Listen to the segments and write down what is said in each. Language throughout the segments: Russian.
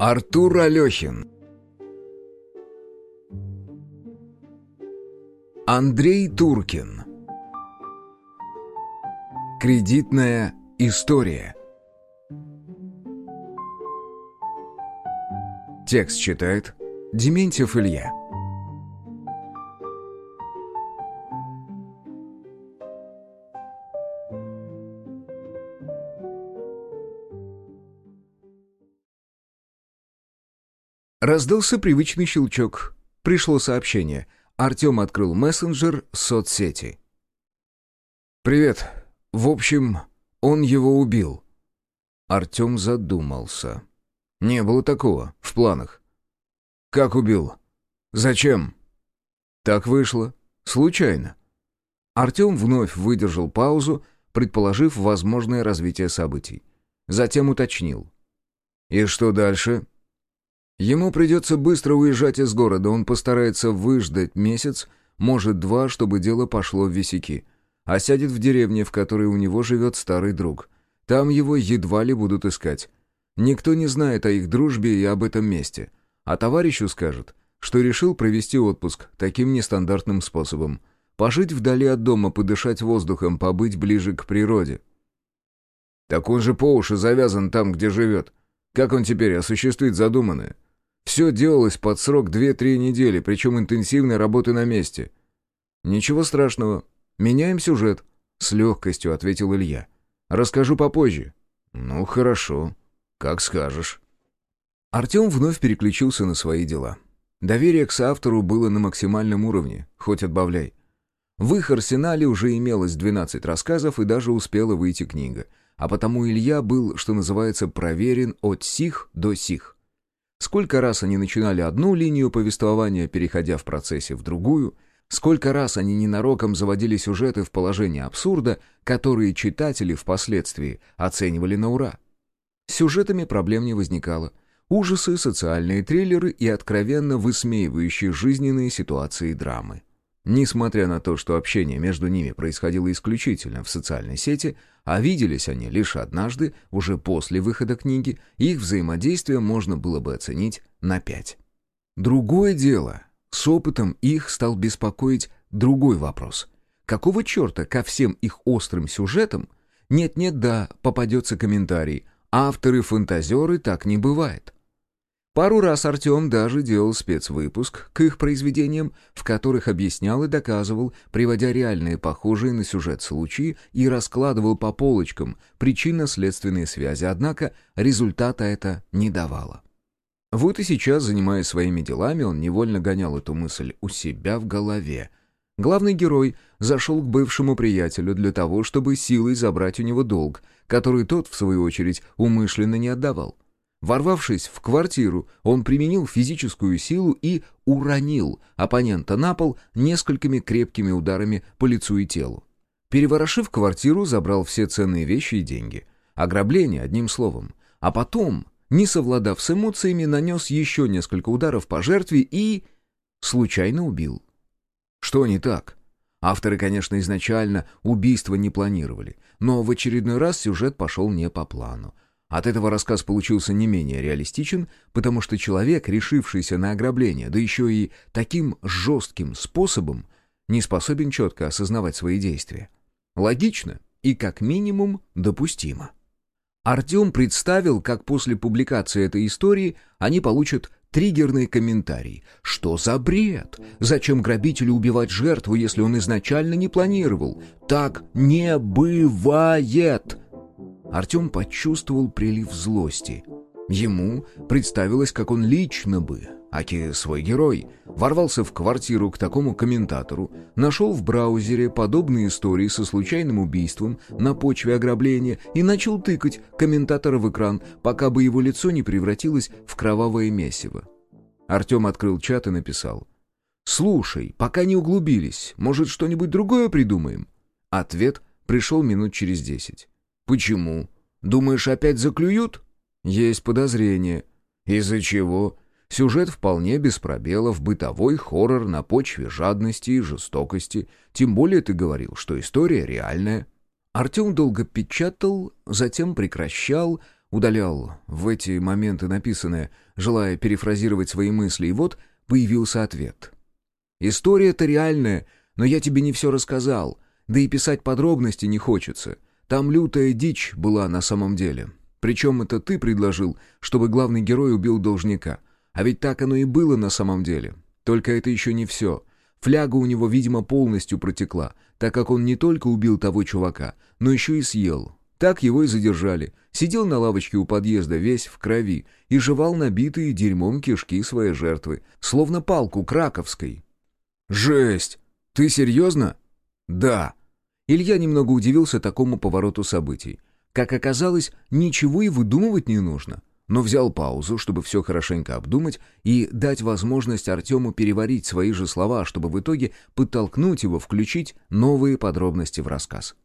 Артур Алехин Андрей Туркин. Кредитная история. Текст читает Дементьев Илья Раздался привычный щелчок. Пришло сообщение. Артем открыл мессенджер соцсети. «Привет. В общем, он его убил». Артем задумался. «Не было такого в планах». «Как убил? Зачем?» «Так вышло. Случайно». Артем вновь выдержал паузу, предположив возможное развитие событий. Затем уточнил. «И что дальше?» Ему придется быстро уезжать из города, он постарается выждать месяц, может два, чтобы дело пошло в висяки. А сядет в деревне, в которой у него живет старый друг. Там его едва ли будут искать. Никто не знает о их дружбе и об этом месте. А товарищу скажет, что решил провести отпуск таким нестандартным способом. Пожить вдали от дома, подышать воздухом, побыть ближе к природе. Так он же по уши завязан там, где живет. Как он теперь осуществит задуманное? Все делалось под срок 2-3 недели, причем интенсивной работы на месте. «Ничего страшного. Меняем сюжет», — с легкостью ответил Илья. «Расскажу попозже». «Ну, хорошо. Как скажешь». Артем вновь переключился на свои дела. Доверие к соавтору было на максимальном уровне, хоть отбавляй. В их арсенале уже имелось 12 рассказов и даже успела выйти книга, а потому Илья был, что называется, проверен от сих до сих. Сколько раз они начинали одну линию повествования, переходя в процессе в другую, сколько раз они ненароком заводили сюжеты в положение абсурда, которые читатели впоследствии оценивали на ура. С сюжетами проблем не возникало. Ужасы, социальные триллеры и откровенно высмеивающие жизненные ситуации драмы. Несмотря на то, что общение между ними происходило исключительно в социальной сети, а виделись они лишь однажды, уже после выхода книги, их взаимодействие можно было бы оценить на пять. Другое дело, с опытом их стал беспокоить другой вопрос. Какого черта ко всем их острым сюжетам нет-нет, да, попадется комментарий. Авторы-фантазеры так не бывает. Пару раз Артем даже делал спецвыпуск к их произведениям, в которых объяснял и доказывал, приводя реальные похожие на сюжет случаи и раскладывал по полочкам причинно-следственные связи, однако результата это не давало. Вот и сейчас, занимаясь своими делами, он невольно гонял эту мысль у себя в голове. Главный герой зашел к бывшему приятелю для того, чтобы силой забрать у него долг, который тот, в свою очередь, умышленно не отдавал. Ворвавшись в квартиру, он применил физическую силу и уронил оппонента на пол несколькими крепкими ударами по лицу и телу. Переворошив квартиру, забрал все ценные вещи и деньги. Ограбление, одним словом. А потом, не совладав с эмоциями, нанес еще несколько ударов по жертве и... случайно убил. Что не так? Авторы, конечно, изначально убийство не планировали, но в очередной раз сюжет пошел не по плану. От этого рассказ получился не менее реалистичен, потому что человек, решившийся на ограбление, да еще и таким жестким способом, не способен четко осознавать свои действия. Логично и как минимум допустимо. Артем представил, как после публикации этой истории они получат триггерный комментарий. Что за бред? Зачем грабителю убивать жертву, если он изначально не планировал? Так не бывает! Артем почувствовал прилив злости. Ему представилось, как он лично бы, аки свой герой, ворвался в квартиру к такому комментатору, нашел в браузере подобные истории со случайным убийством на почве ограбления и начал тыкать комментатора в экран, пока бы его лицо не превратилось в кровавое месиво. Артем открыл чат и написал. «Слушай, пока не углубились, может, что-нибудь другое придумаем?» Ответ пришел минут через десять. «Почему? Думаешь, опять заклюют?» «Есть подозрение». «Из-за чего?» Сюжет вполне без пробелов, бытовой хоррор на почве жадности и жестокости. Тем более ты говорил, что история реальная. Артем долго печатал, затем прекращал, удалял в эти моменты написанное, желая перефразировать свои мысли, и вот появился ответ. «История-то реальная, но я тебе не все рассказал, да и писать подробности не хочется. Там лютая дичь была на самом деле. Причем это ты предложил, чтобы главный герой убил должника. А ведь так оно и было на самом деле. Только это еще не все. Фляга у него, видимо, полностью протекла, так как он не только убил того чувака, но еще и съел. Так его и задержали. Сидел на лавочке у подъезда весь в крови и жевал набитые дерьмом кишки своей жертвы, словно палку краковской. «Жесть! Ты серьезно?» «Да». Илья немного удивился такому повороту событий. Как оказалось, ничего и выдумывать не нужно но взял паузу, чтобы все хорошенько обдумать и дать возможность Артему переварить свои же слова, чтобы в итоге подтолкнуть его включить новые подробности в рассказ.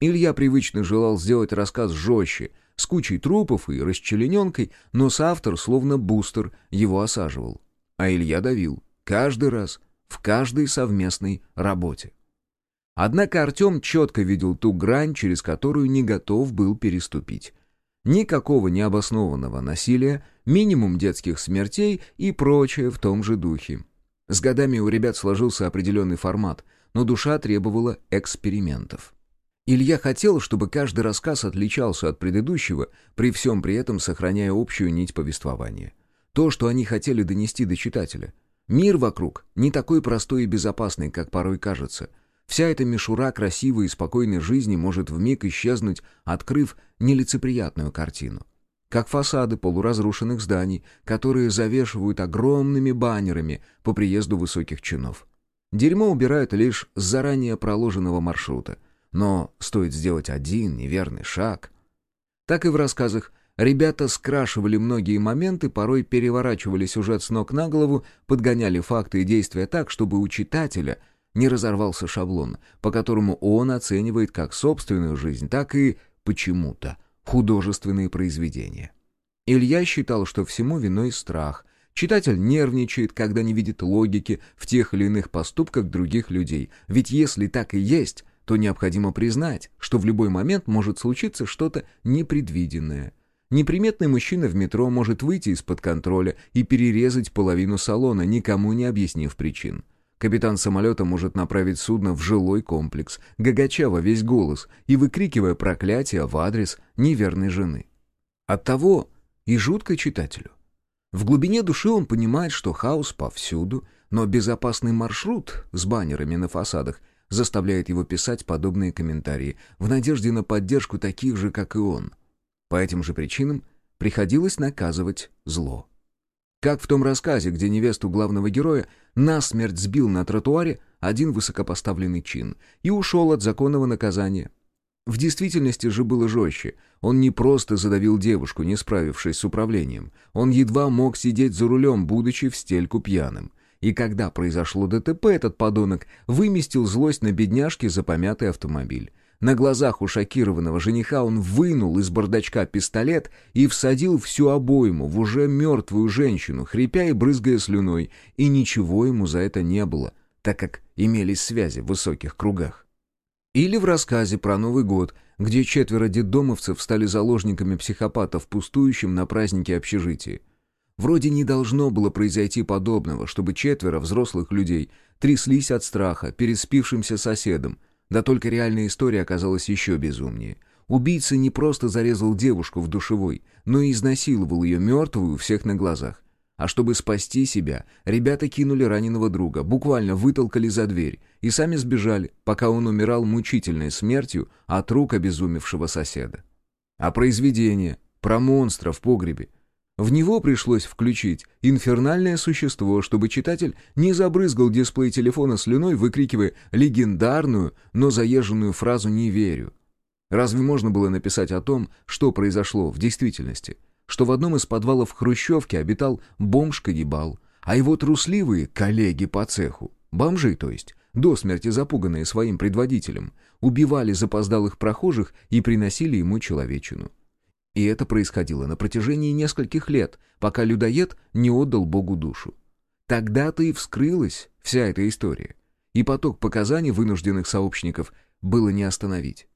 Илья привычно желал сделать рассказ жестче, с кучей трупов и расчлененкой, но соавтор, словно бустер, его осаживал. А Илья давил. Каждый раз, в каждой совместной работе. Однако Артем четко видел ту грань, через которую не готов был переступить. Никакого необоснованного насилия, минимум детских смертей и прочее в том же духе. С годами у ребят сложился определенный формат, но душа требовала экспериментов. Илья хотел, чтобы каждый рассказ отличался от предыдущего, при всем при этом сохраняя общую нить повествования. То, что они хотели донести до читателя. Мир вокруг не такой простой и безопасный, как порой кажется – Вся эта мишура красивой и спокойной жизни может вмиг исчезнуть, открыв нелицеприятную картину. Как фасады полуразрушенных зданий, которые завешивают огромными баннерами по приезду высоких чинов. Дерьмо убирают лишь с заранее проложенного маршрута. Но стоит сделать один неверный шаг. Так и в рассказах Ребята скрашивали многие моменты, порой переворачивали сюжет с ног на голову, подгоняли факты и действия так, чтобы у читателя не разорвался шаблон, по которому он оценивает как собственную жизнь, так и, почему-то, художественные произведения. Илья считал, что всему виной страх. Читатель нервничает, когда не видит логики в тех или иных поступках других людей. Ведь если так и есть, то необходимо признать, что в любой момент может случиться что-то непредвиденное. Неприметный мужчина в метро может выйти из-под контроля и перерезать половину салона, никому не объяснив причин. Капитан самолета может направить судно в жилой комплекс, гагача во весь голос и выкрикивая проклятия в адрес неверной жены. Оттого и жутко читателю. В глубине души он понимает, что хаос повсюду, но безопасный маршрут с баннерами на фасадах заставляет его писать подобные комментарии в надежде на поддержку таких же, как и он. По этим же причинам приходилось наказывать зло. Как в том рассказе, где невесту главного героя насмерть сбил на тротуаре один высокопоставленный чин и ушел от законного наказания. В действительности же было жестче. Он не просто задавил девушку, не справившись с управлением. Он едва мог сидеть за рулем, будучи в стельку пьяным. И когда произошло ДТП, этот подонок выместил злость на бедняжке за помятый автомобиль. На глазах у шокированного жениха он вынул из бардачка пистолет и всадил всю обойму в уже мертвую женщину, хрипя и брызгая слюной, и ничего ему за это не было, так как имелись связи в высоких кругах. Или в рассказе про Новый год, где четверо детдомовцев стали заложниками психопатов, пустующим на празднике общежития. Вроде не должно было произойти подобного, чтобы четверо взрослых людей тряслись от страха перед спившимся соседом, да только реальная история оказалась еще безумнее. Убийца не просто зарезал девушку в душевой, но и изнасиловал ее мертвую у всех на глазах. А чтобы спасти себя, ребята кинули раненого друга, буквально вытолкали за дверь и сами сбежали, пока он умирал мучительной смертью от рук обезумевшего соседа. А произведение про монстра в погребе в него пришлось включить инфернальное существо, чтобы читатель не забрызгал дисплей телефона слюной, выкрикивая легендарную, но заезженную фразу «не верю». Разве можно было написать о том, что произошло в действительности? Что в одном из подвалов Хрущевки обитал бомж-каннибал, а его трусливые коллеги по цеху, бомжи то есть, до смерти запуганные своим предводителем, убивали запоздалых прохожих и приносили ему человечину. И это происходило на протяжении нескольких лет, пока людоед не отдал Богу душу. Тогда-то и вскрылась вся эта история. И поток показаний вынужденных сообщников было не остановить.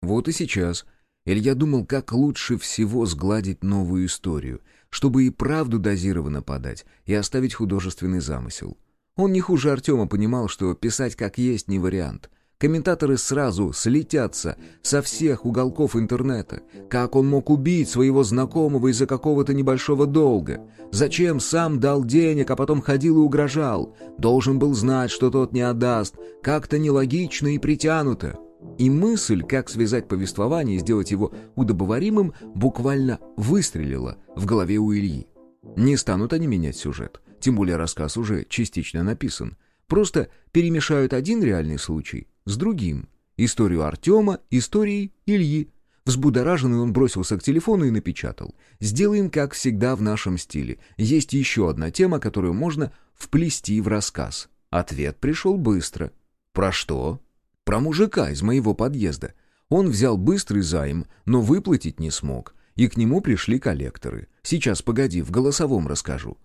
Вот и сейчас Илья думал, как лучше всего сгладить новую историю, чтобы и правду дозированно подать, и оставить художественный замысел. Он не хуже Артема понимал, что писать как есть не вариант. Комментаторы сразу слетятся со всех уголков интернета. Как он мог убить своего знакомого из-за какого-то небольшого долга? Зачем сам дал денег, а потом ходил и угрожал? Должен был знать, что тот не отдаст. Как-то нелогично и притянуто. И мысль, как связать повествование и сделать его удобоваримым, буквально выстрелила в голове у Ильи. Не станут они менять сюжет, тем более рассказ уже частично написан. Просто перемешают один реальный случай с другим. Историю Артема, историей Ильи. Взбудораженный он бросился к телефону и напечатал. «Сделаем, как всегда, в нашем стиле. Есть еще одна тема, которую можно вплести в рассказ». Ответ пришел быстро. «Про что?» Про мужика из моего подъезда. Он взял быстрый займ, но выплатить не смог. И к нему пришли коллекторы. Сейчас, погоди, в голосовом расскажу.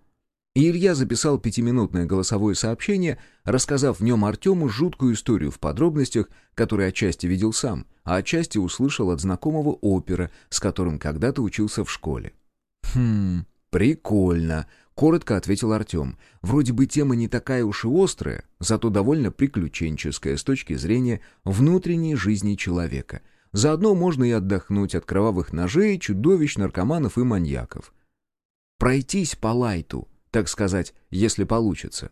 И Илья записал пятиминутное голосовое сообщение, рассказав в нем Артему жуткую историю в подробностях, которые отчасти видел сам, а отчасти услышал от знакомого опера, с которым когда-то учился в школе. «Хм, прикольно», Коротко ответил Артем. Вроде бы тема не такая уж и острая, зато довольно приключенческая с точки зрения внутренней жизни человека. Заодно можно и отдохнуть от кровавых ножей, чудовищ, наркоманов и маньяков. Пройтись по лайту, так сказать, если получится.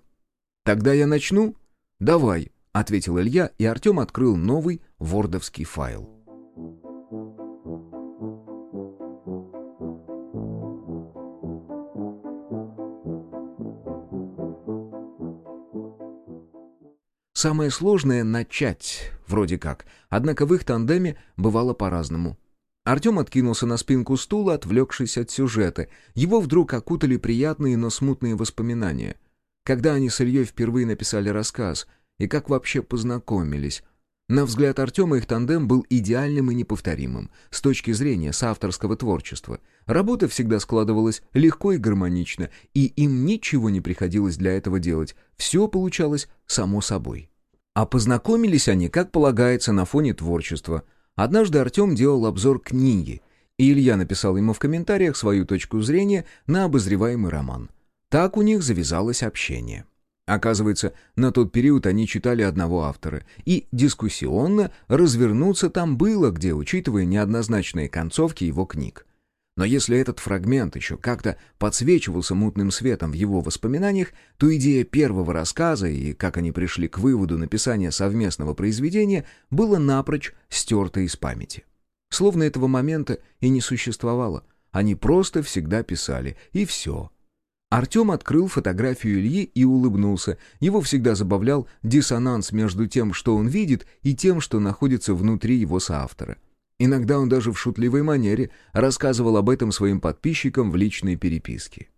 «Тогда я начну?» «Давай», — ответил Илья, и Артем открыл новый вордовский файл. Самое сложное — начать, вроде как. Однако в их тандеме бывало по-разному. Артем откинулся на спинку стула, отвлекшись от сюжета. Его вдруг окутали приятные, но смутные воспоминания. Когда они с Ильей впервые написали рассказ, и как вообще познакомились. На взгляд Артема их тандем был идеальным и неповторимым, с точки зрения соавторского творчества. Работа всегда складывалась легко и гармонично, и им ничего не приходилось для этого делать, все получалось само собой. А познакомились они, как полагается, на фоне творчества. Однажды Артем делал обзор книги, и Илья написал ему в комментариях свою точку зрения на обозреваемый роман. Так у них завязалось общение. Оказывается, на тот период они читали одного автора, и дискуссионно развернуться там было где, учитывая неоднозначные концовки его книг. Но если этот фрагмент еще как-то подсвечивался мутным светом в его воспоминаниях, то идея первого рассказа и как они пришли к выводу написания совместного произведения было напрочь стерто из памяти. Словно этого момента и не существовало. Они просто всегда писали, и все — Артем открыл фотографию Ильи и улыбнулся. Его всегда забавлял диссонанс между тем, что он видит, и тем, что находится внутри его соавтора. Иногда он даже в шутливой манере рассказывал об этом своим подписчикам в личной переписке.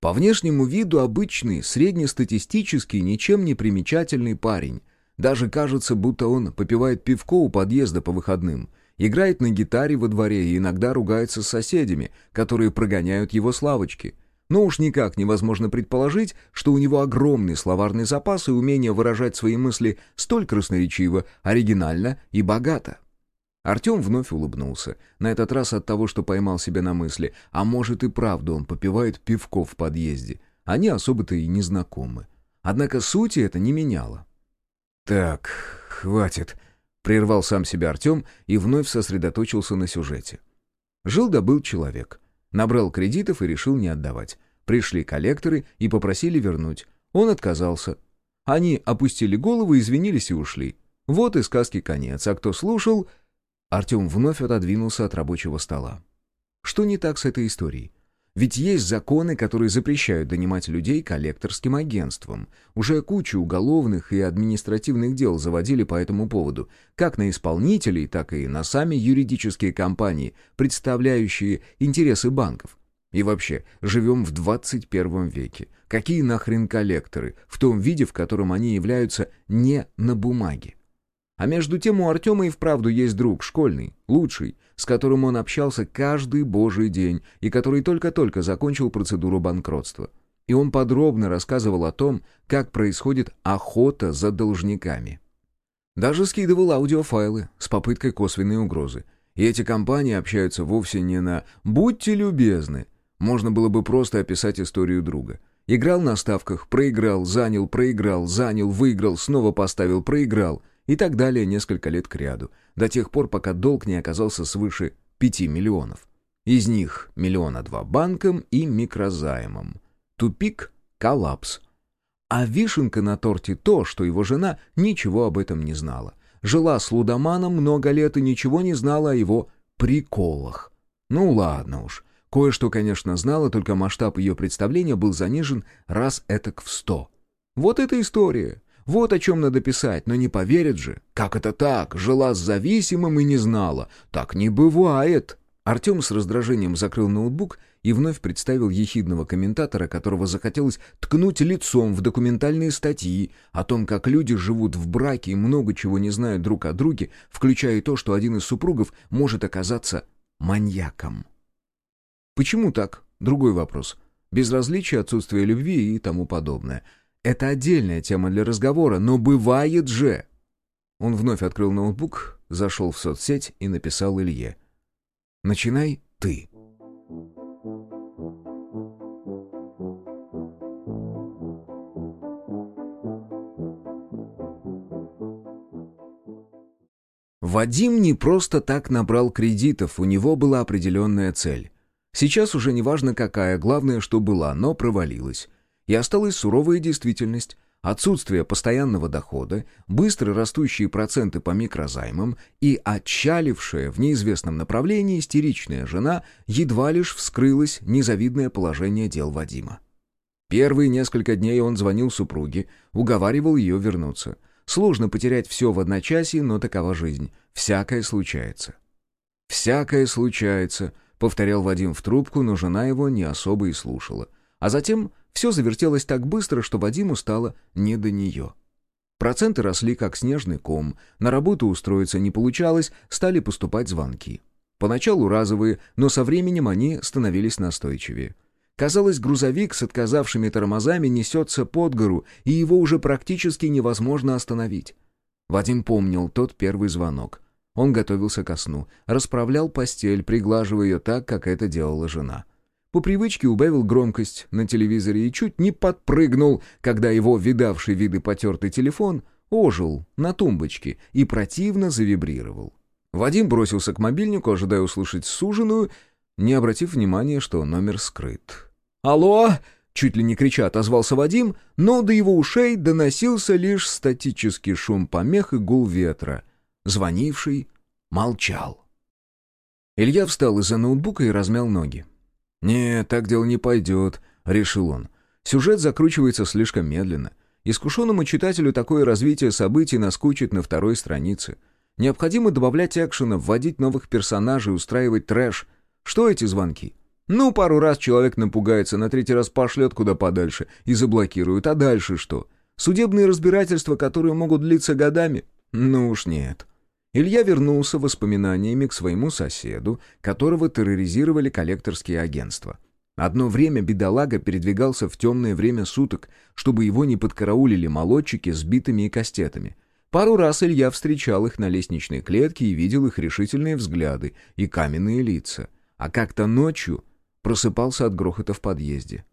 По внешнему виду обычный, среднестатистический, ничем не примечательный парень. Даже кажется, будто он попивает пивко у подъезда по выходным, играет на гитаре во дворе и иногда ругается с соседями, которые прогоняют его с лавочки – но уж никак невозможно предположить, что у него огромный словарный запас и умение выражать свои мысли столь красноречиво, оригинально и богато. Артем вновь улыбнулся, на этот раз от того, что поймал себя на мысли, а может и правда он попивает пивко в подъезде. Они особо-то и не знакомы. Однако сути это не меняло. «Так, хватит», — прервал сам себя Артем и вновь сосредоточился на сюжете. Жил-добыл человек — Набрал кредитов и решил не отдавать. Пришли коллекторы и попросили вернуть. Он отказался. Они опустили головы, извинились и ушли. Вот и сказки конец. А кто слушал... Артем вновь отодвинулся от рабочего стола. Что не так с этой историей? Ведь есть законы, которые запрещают донимать людей коллекторским агентством. Уже кучу уголовных и административных дел заводили по этому поводу, как на исполнителей, так и на сами юридические компании, представляющие интересы банков. И вообще, живем в 21 веке. Какие нахрен коллекторы, в том виде, в котором они являются не на бумаге? А между тем у Артема и вправду есть друг, школьный, лучший, с которым он общался каждый божий день и который только-только закончил процедуру банкротства. И он подробно рассказывал о том, как происходит охота за должниками. Даже скидывал аудиофайлы с попыткой косвенной угрозы. И эти компании общаются вовсе не на «будьте любезны». Можно было бы просто описать историю друга. Играл на ставках, проиграл, занял, проиграл, занял, выиграл, снова поставил, проиграл. И так далее несколько лет кряду. До тех пор, пока долг не оказался свыше 5 миллионов. Из них миллиона два банкам и микрозаймом. Тупик — коллапс. А вишенка на торте то, что его жена ничего об этом не знала. Жила с лудоманом много лет и ничего не знала о его приколах. Ну ладно уж. Кое-что, конечно, знала, только масштаб ее представления был занижен раз этак в сто. Вот эта история. Вот о чем надо писать, но не поверят же. Как это так? Жила с зависимым и не знала. Так не бывает. Артем с раздражением закрыл ноутбук и вновь представил ехидного комментатора, которого захотелось ткнуть лицом в документальные статьи о том, как люди живут в браке и много чего не знают друг о друге, включая то, что один из супругов может оказаться маньяком. Почему так? Другой вопрос. Безразличие, отсутствие любви и тому подобное. Это отдельная тема для разговора, но бывает же. Он вновь открыл ноутбук, зашел в соцсеть и написал Илье — Начинай ты. Вадим не просто так набрал кредитов, у него была определенная цель. Сейчас уже не важно какая, главное, что была, но провалилась. И осталась суровая действительность, отсутствие постоянного дохода, быстро растущие проценты по микрозаймам и отчалившая в неизвестном направлении истеричная жена едва лишь вскрылось незавидное положение дел Вадима. Первые несколько дней он звонил супруге, уговаривал ее вернуться. Сложно потерять все в одночасье, но такова жизнь. Всякое случается. «Всякое случается», — повторял Вадим в трубку, но жена его не особо и слушала. А затем все завертелось так быстро, что Вадиму стало не до нее. Проценты росли, как снежный ком, на работу устроиться не получалось, стали поступать звонки. Поначалу разовые, но со временем они становились настойчивее. Казалось, грузовик с отказавшими тормозами несется под гору, и его уже практически невозможно остановить. Вадим помнил тот первый звонок. Он готовился ко сну, расправлял постель, приглаживая ее так, как это делала жена. По привычке убавил громкость на телевизоре и чуть не подпрыгнул, когда его видавший виды потертый телефон ожил на тумбочке и противно завибрировал. Вадим бросился к мобильнику, ожидая услышать суженую, не обратив внимания, что номер скрыт. «Алло!» — чуть ли не крича отозвался Вадим, но до его ушей доносился лишь статический шум помех и гул ветра. Звонивший молчал. Илья встал из-за ноутбука и размял ноги. «Нет, так дело не пойдет», — решил он. Сюжет закручивается слишком медленно. Искушенному читателю такое развитие событий наскучит на второй странице. Необходимо добавлять экшена, вводить новых персонажей, устраивать трэш. Что эти звонки? Ну, пару раз человек напугается, на третий раз пошлет куда подальше и заблокирует. А дальше что? Судебные разбирательства, которые могут длиться годами? Ну уж нет. Илья вернулся воспоминаниями к своему соседу, которого терроризировали коллекторские агентства. Одно время бедолага передвигался в темное время суток, чтобы его не подкараулили молодчики с битами и кастетами. Пару раз Илья встречал их на лестничной клетке и видел их решительные взгляды и каменные лица. А как-то ночью просыпался от грохота в подъезде.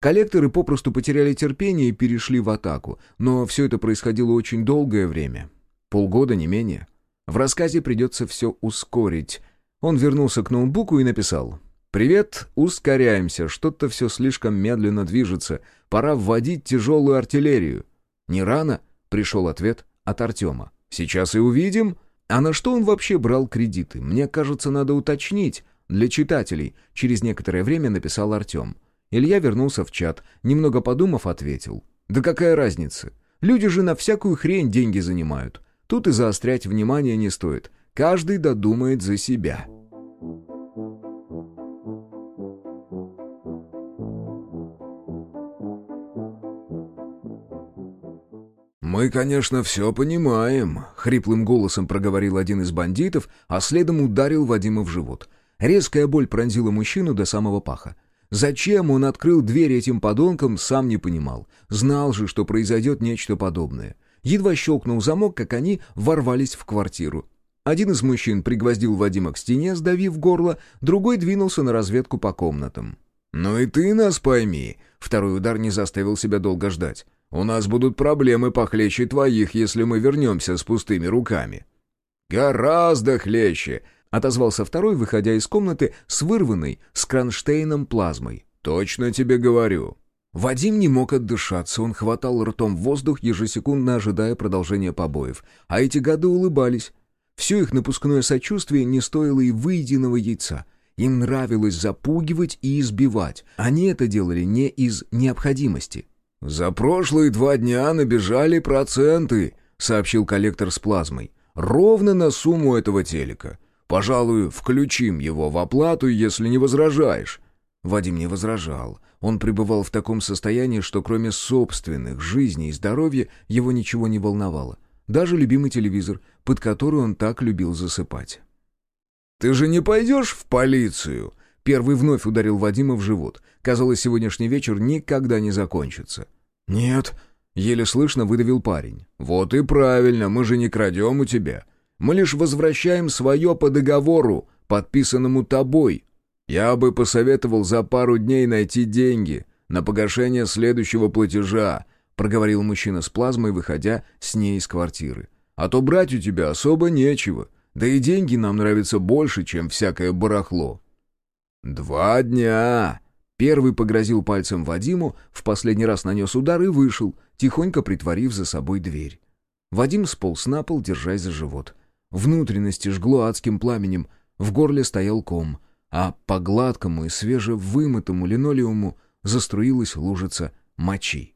Коллекторы попросту потеряли терпение и перешли в атаку, но все это происходило очень долгое время. Полгода, не менее. В рассказе придется все ускорить. Он вернулся к ноутбуку и написал. «Привет, ускоряемся, что-то все слишком медленно движется. Пора вводить тяжелую артиллерию». «Не рано?» — пришел ответ от Артема. «Сейчас и увидим». А на что он вообще брал кредиты? Мне кажется, надо уточнить. Для читателей. Через некоторое время написал Артем. Илья вернулся в чат. Немного подумав, ответил. «Да какая разница? Люди же на всякую хрень деньги занимают. Тут и заострять внимание не стоит. Каждый додумает за себя. «Мы, конечно, все понимаем», — хриплым голосом проговорил один из бандитов, а следом ударил Вадима в живот. Резкая боль пронзила мужчину до самого паха. Зачем он открыл дверь этим подонкам, сам не понимал. Знал же, что произойдет нечто подобное. Едва щелкнул замок, как они ворвались в квартиру. Один из мужчин пригвоздил Вадима к стене, сдавив горло, другой двинулся на разведку по комнатам. «Ну и ты нас пойми!» Второй удар не заставил себя долго ждать. «У нас будут проблемы похлеще твоих, если мы вернемся с пустыми руками». «Гораздо хлеще!» — отозвался второй, выходя из комнаты с вырванной с кронштейном плазмой. «Точно тебе говорю». Вадим не мог отдышаться, он хватал ртом воздух, ежесекундно ожидая продолжения побоев. А эти гады улыбались. Все их напускное сочувствие не стоило и выеденного яйца. Им нравилось запугивать и избивать. Они это делали не из необходимости. «За прошлые два дня набежали проценты», — сообщил коллектор с плазмой. «Ровно на сумму этого телека. Пожалуй, включим его в оплату, если не возражаешь». Вадим не возражал. Он пребывал в таком состоянии, что кроме собственных жизни и здоровья его ничего не волновало. Даже любимый телевизор, под который он так любил засыпать. «Ты же не пойдешь в полицию?» Первый вновь ударил Вадима в живот. Казалось, сегодняшний вечер никогда не закончится. «Нет», — еле слышно выдавил парень. «Вот и правильно, мы же не крадем у тебя. Мы лишь возвращаем свое по договору, подписанному тобой. Я бы посоветовал за пару дней найти деньги на погашение следующего платежа», — проговорил мужчина с плазмой, выходя с ней из квартиры. «А то брать у тебя особо нечего. Да и деньги нам нравятся больше, чем всякое барахло». «Два дня!» Первый погрозил пальцем Вадиму, в последний раз нанес удар и вышел, тихонько притворив за собой дверь. Вадим сполз на пол, держась за живот. Внутренности жгло адским пламенем, в горле стоял ком, а по гладкому и свежевымытому линолеуму заструилась лужица мочи.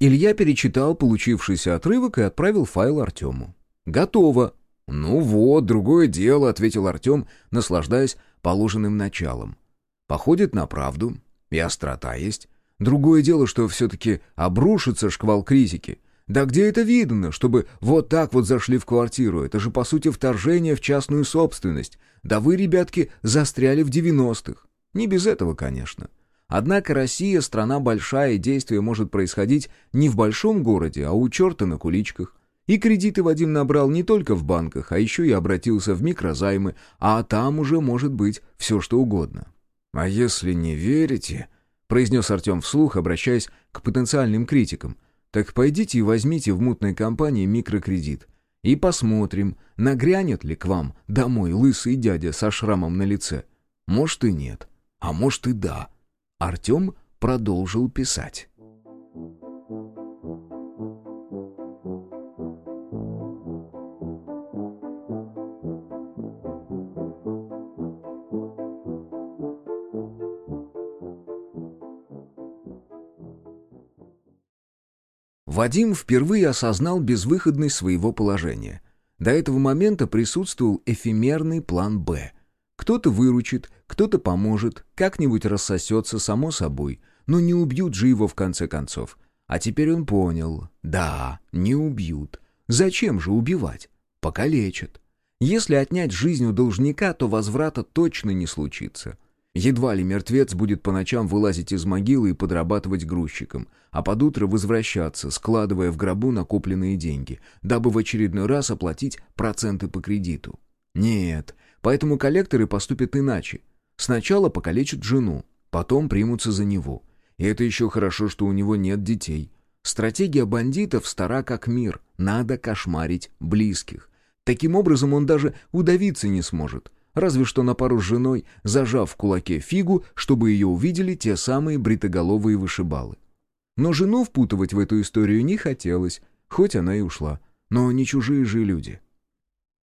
Илья перечитал получившийся отрывок и отправил файл Артему. «Готово!» «Ну вот, другое дело», — ответил Артем, наслаждаясь положенным началом. «Походит на правду, и острота есть. Другое дело, что все-таки обрушится шквал критики. Да где это видно, чтобы вот так вот зашли в квартиру? Это же, по сути, вторжение в частную собственность. Да вы, ребятки, застряли в девяностых. Не без этого, конечно. Однако Россия — страна большая, и действие может происходить не в большом городе, а у черта на куличках. И кредиты Вадим набрал не только в банках, а еще и обратился в микрозаймы, а там уже может быть все что угодно. «А если не верите», — произнес Артем вслух, обращаясь к потенциальным критикам, «так пойдите и возьмите в мутной компании микрокредит. И посмотрим, нагрянет ли к вам домой лысый дядя со шрамом на лице. Может и нет, а может и да». Артем продолжил писать. Вадим впервые осознал безвыходность своего положения. До этого момента присутствовал эфемерный план «Б». Кто-то выручит, кто-то поможет, как-нибудь рассосется само собой, но не убьют же его в конце концов. А теперь он понял. Да, не убьют. Зачем же убивать? Покалечат. Если отнять жизнь у должника, то возврата точно не случится. Едва ли мертвец будет по ночам вылазить из могилы и подрабатывать грузчиком, а под утро возвращаться, складывая в гробу накопленные деньги, дабы в очередной раз оплатить проценты по кредиту. Нет, поэтому коллекторы поступят иначе. Сначала покалечат жену, потом примутся за него. И это еще хорошо, что у него нет детей. Стратегия бандитов стара как мир, надо кошмарить близких. Таким образом он даже удавиться не сможет — разве что на пару с женой, зажав в кулаке фигу, чтобы ее увидели те самые бритоголовые вышибалы. Но жену впутывать в эту историю не хотелось, хоть она и ушла. Но не чужие же люди.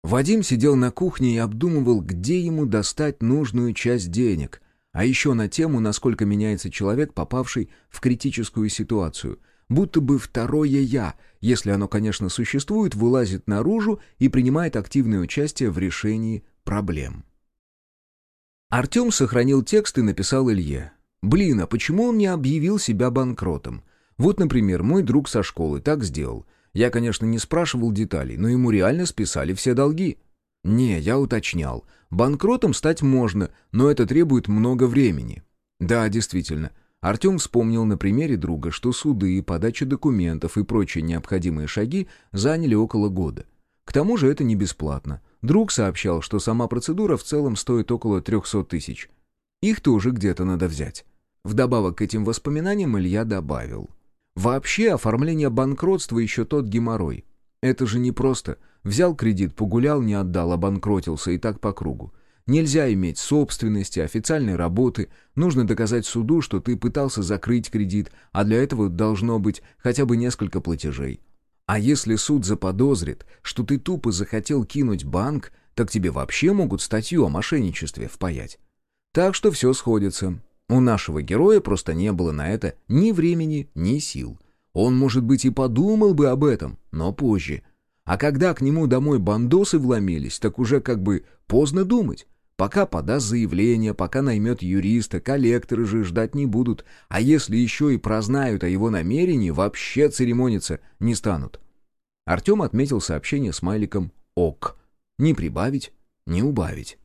Вадим сидел на кухне и обдумывал, где ему достать нужную часть денег, а еще на тему, насколько меняется человек, попавший в критическую ситуацию. Будто бы второе «я», если оно, конечно, существует, вылазит наружу и принимает активное участие в решении проблем. Артем сохранил текст и написал Илье. «Блин, а почему он не объявил себя банкротом? Вот, например, мой друг со школы так сделал. Я, конечно, не спрашивал деталей, но ему реально списали все долги». «Не, я уточнял. Банкротом стать можно, но это требует много времени». «Да, действительно». Артем вспомнил на примере друга, что суды, подача документов и прочие необходимые шаги заняли около года. К тому же это не бесплатно. Друг сообщал, что сама процедура в целом стоит около 300 тысяч. Их тоже где-то надо взять. Вдобавок к этим воспоминаниям Илья добавил. Вообще, оформление банкротства еще тот геморрой. Это же не просто. Взял кредит, погулял, не отдал, обанкротился и так по кругу. Нельзя иметь собственности, официальной работы. Нужно доказать суду, что ты пытался закрыть кредит, а для этого должно быть хотя бы несколько платежей. А если суд заподозрит, что ты тупо захотел кинуть банк, так тебе вообще могут статью о мошенничестве впаять. Так что все сходится. У нашего героя просто не было на это ни времени, ни сил. Он, может быть, и подумал бы об этом, но позже. А когда к нему домой бандосы вломились, так уже как бы поздно думать. Пока подаст заявление, пока наймет юриста, коллекторы же ждать не будут, а если еще и прознают о его намерении, вообще церемониться не станут. Артем отметил сообщение смайликом «ок». Не прибавить, не убавить.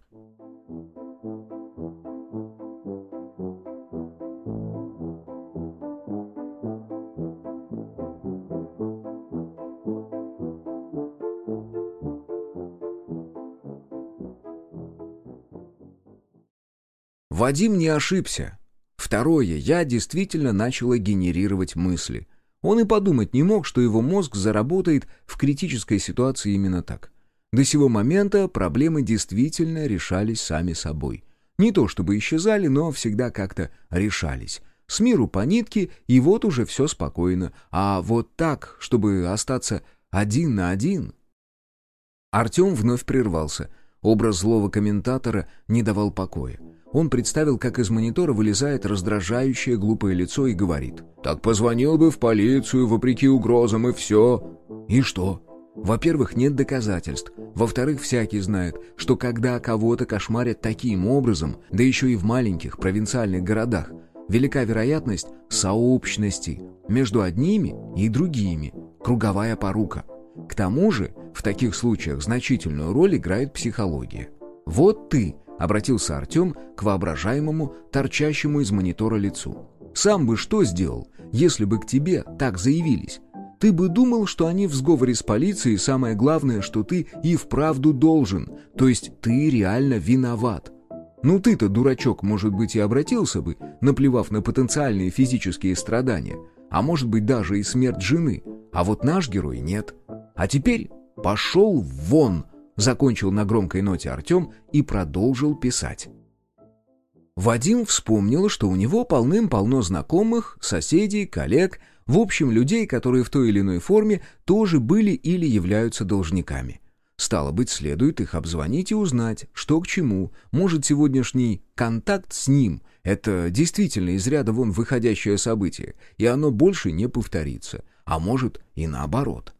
Вадим не ошибся. Второе, я действительно начала генерировать мысли. Он и подумать не мог, что его мозг заработает в критической ситуации именно так. До сего момента проблемы действительно решались сами собой. Не то чтобы исчезали, но всегда как-то решались. С миру по нитке, и вот уже все спокойно. А вот так, чтобы остаться один на один... Артем вновь прервался. Образ злого комментатора не давал покоя. Он представил, как из монитора вылезает раздражающее глупое лицо и говорит. «Так позвонил бы в полицию, вопреки угрозам, и все». «И что?» Во-первых, нет доказательств. Во-вторых, всякий знает, что когда кого-то кошмарят таким образом, да еще и в маленьких провинциальных городах, велика вероятность сообщности между одними и другими, круговая порука. К тому же, в таких случаях значительную роль играет психология. Вот ты — обратился Артем к воображаемому, торчащему из монитора лицу. «Сам бы что сделал, если бы к тебе так заявились? Ты бы думал, что они в сговоре с полицией, самое главное, что ты и вправду должен, то есть ты реально виноват. Ну ты-то, дурачок, может быть, и обратился бы, наплевав на потенциальные физические страдания, а может быть даже и смерть жены, а вот наш герой нет. А теперь пошел вон!» Закончил на громкой ноте Артем и продолжил писать. Вадим вспомнил, что у него полным-полно знакомых, соседей, коллег, в общем, людей, которые в той или иной форме тоже были или являются должниками. Стало быть, следует их обзвонить и узнать, что к чему. Может, сегодняшний контакт с ним — это действительно из ряда вон выходящее событие, и оно больше не повторится. А может, и наоборот.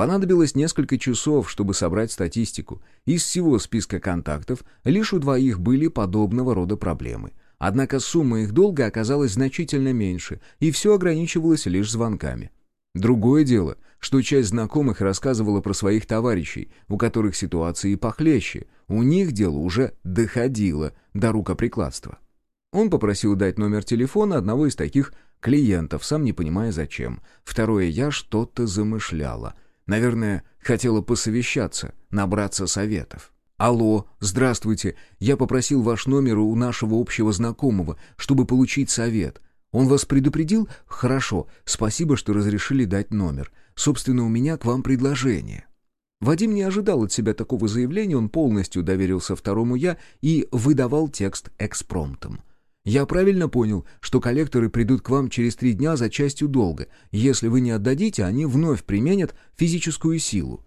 Понадобилось несколько часов, чтобы собрать статистику. Из всего списка контактов лишь у двоих были подобного рода проблемы. Однако сумма их долга оказалась значительно меньше, и все ограничивалось лишь звонками. Другое дело, что часть знакомых рассказывала про своих товарищей, у которых ситуации похлеще, у них дело уже доходило до рукоприкладства. Он попросил дать номер телефона одного из таких клиентов, сам не понимая зачем. Второе, я что-то замышляла — Наверное, хотела посовещаться, набраться советов. «Алло, здравствуйте. Я попросил ваш номер у нашего общего знакомого, чтобы получить совет. Он вас предупредил? Хорошо. Спасибо, что разрешили дать номер. Собственно, у меня к вам предложение». Вадим не ожидал от себя такого заявления, он полностью доверился второму «я» и выдавал текст экспромтом. Я правильно понял, что коллекторы придут к вам через три дня за частью долга. Если вы не отдадите, они вновь применят физическую силу».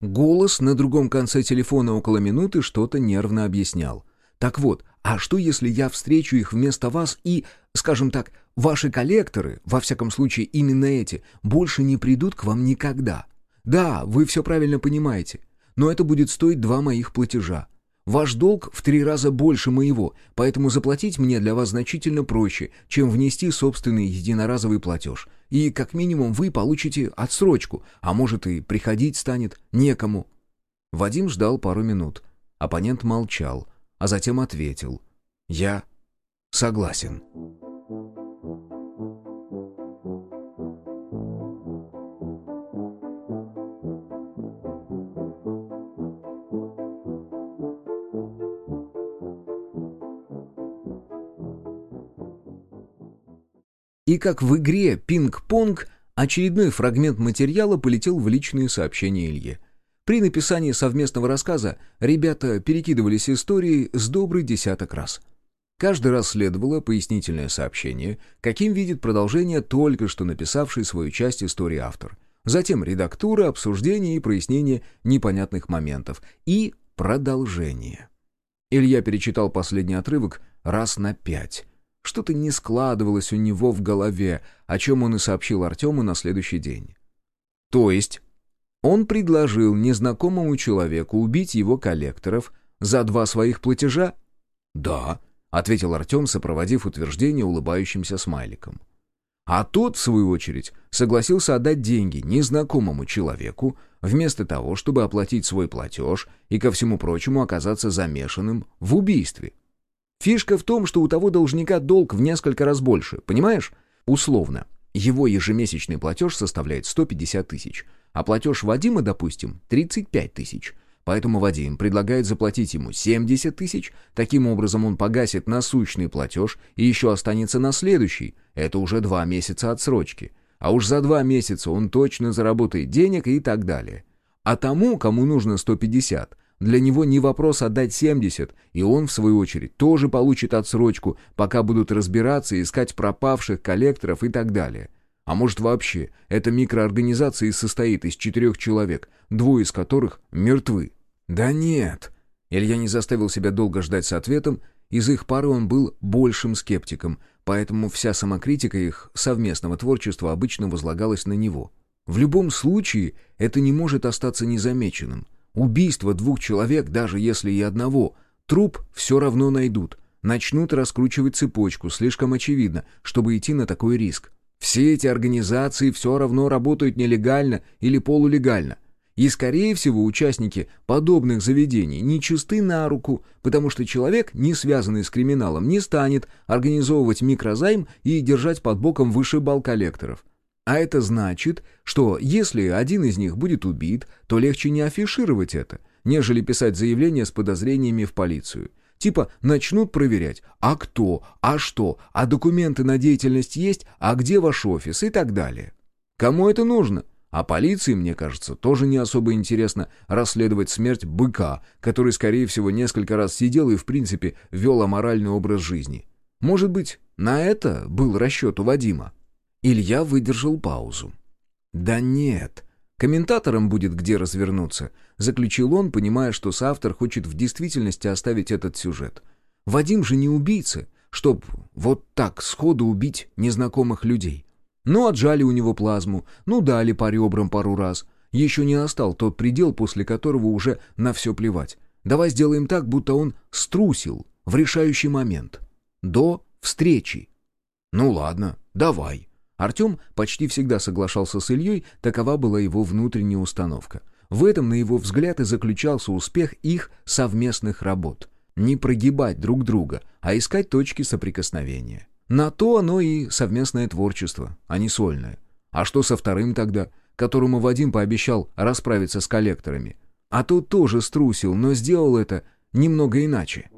Голос на другом конце телефона около минуты что-то нервно объяснял. «Так вот, а что если я встречу их вместо вас и, скажем так, ваши коллекторы, во всяком случае именно эти, больше не придут к вам никогда? Да, вы все правильно понимаете, но это будет стоить два моих платежа. Ваш долг в три раза больше моего, поэтому заплатить мне для вас значительно проще, чем внести собственный единоразовый платеж. И как минимум вы получите отсрочку, а может и приходить станет некому». Вадим ждал пару минут. Оппонент молчал, а затем ответил. «Я согласен». Как в игре «Пинг-понг» очередной фрагмент материала полетел в личные сообщения Илье. При написании совместного рассказа ребята перекидывались историей с добрый десяток раз. Каждый раз следовало пояснительное сообщение, каким видит продолжение только что написавший свою часть истории автор. Затем редактура, обсуждение и прояснение непонятных моментов. И продолжение. Илья перечитал последний отрывок раз на пять. Что-то не складывалось у него в голове, о чем он и сообщил Артему на следующий день. То есть, он предложил незнакомому человеку убить его коллекторов за два своих платежа? «Да», — ответил Артем, сопроводив утверждение улыбающимся смайликом. А тот, в свою очередь, согласился отдать деньги незнакомому человеку, вместо того, чтобы оплатить свой платеж и, ко всему прочему, оказаться замешанным в убийстве. Фишка в том, что у того должника долг в несколько раз больше, понимаешь? Условно. Его ежемесячный платеж составляет 150 тысяч, а платеж Вадима, допустим, 35 тысяч. Поэтому Вадим предлагает заплатить ему 70 тысяч, таким образом он погасит насущный платеж и еще останется на следующий, это уже два месяца отсрочки. А уж за два месяца он точно заработает денег и так далее. А тому, кому нужно 150, для него не вопрос отдать 70, и он, в свою очередь, тоже получит отсрочку, пока будут разбираться, искать пропавших коллекторов и так далее. А может вообще, эта микроорганизация и состоит из четырех человек, двое из которых мертвы? Да нет. Илья не заставил себя долго ждать с ответом, из их пары он был большим скептиком, поэтому вся самокритика их совместного творчества обычно возлагалась на него. В любом случае, это не может остаться незамеченным. Убийство двух человек, даже если и одного, труп все равно найдут. Начнут раскручивать цепочку, слишком очевидно, чтобы идти на такой риск. Все эти организации все равно работают нелегально или полулегально – и, скорее всего, участники подобных заведений не чисты на руку, потому что человек, не связанный с криминалом, не станет организовывать микрозайм и держать под боком вышибал коллекторов. А это значит, что если один из них будет убит, то легче не афишировать это, нежели писать заявление с подозрениями в полицию. Типа начнут проверять, а кто, а что, а документы на деятельность есть, а где ваш офис и так далее. Кому это нужно? А полиции, мне кажется, тоже не особо интересно расследовать смерть быка, который, скорее всего, несколько раз сидел и, в принципе, вел аморальный образ жизни. Может быть, на это был расчет у Вадима? Илья выдержал паузу. «Да нет, комментаторам будет где развернуться», заключил он, понимая, что соавтор хочет в действительности оставить этот сюжет. «Вадим же не убийца, чтоб вот так сходу убить незнакомых людей. Ну, отжали у него плазму, ну, дали по ребрам пару раз. Еще не настал тот предел, после которого уже на все плевать. Давай сделаем так, будто он струсил в решающий момент. До встречи. Ну ладно, давай. Артем почти всегда соглашался с Ильей, такова была его внутренняя установка. В этом, на его взгляд, и заключался успех их совместных работ. Не прогибать друг друга, а искать точки соприкосновения. На то оно и совместное творчество, а не сольное. А что со вторым тогда, которому Вадим пообещал расправиться с коллекторами? А тот тоже струсил, но сделал это немного иначе.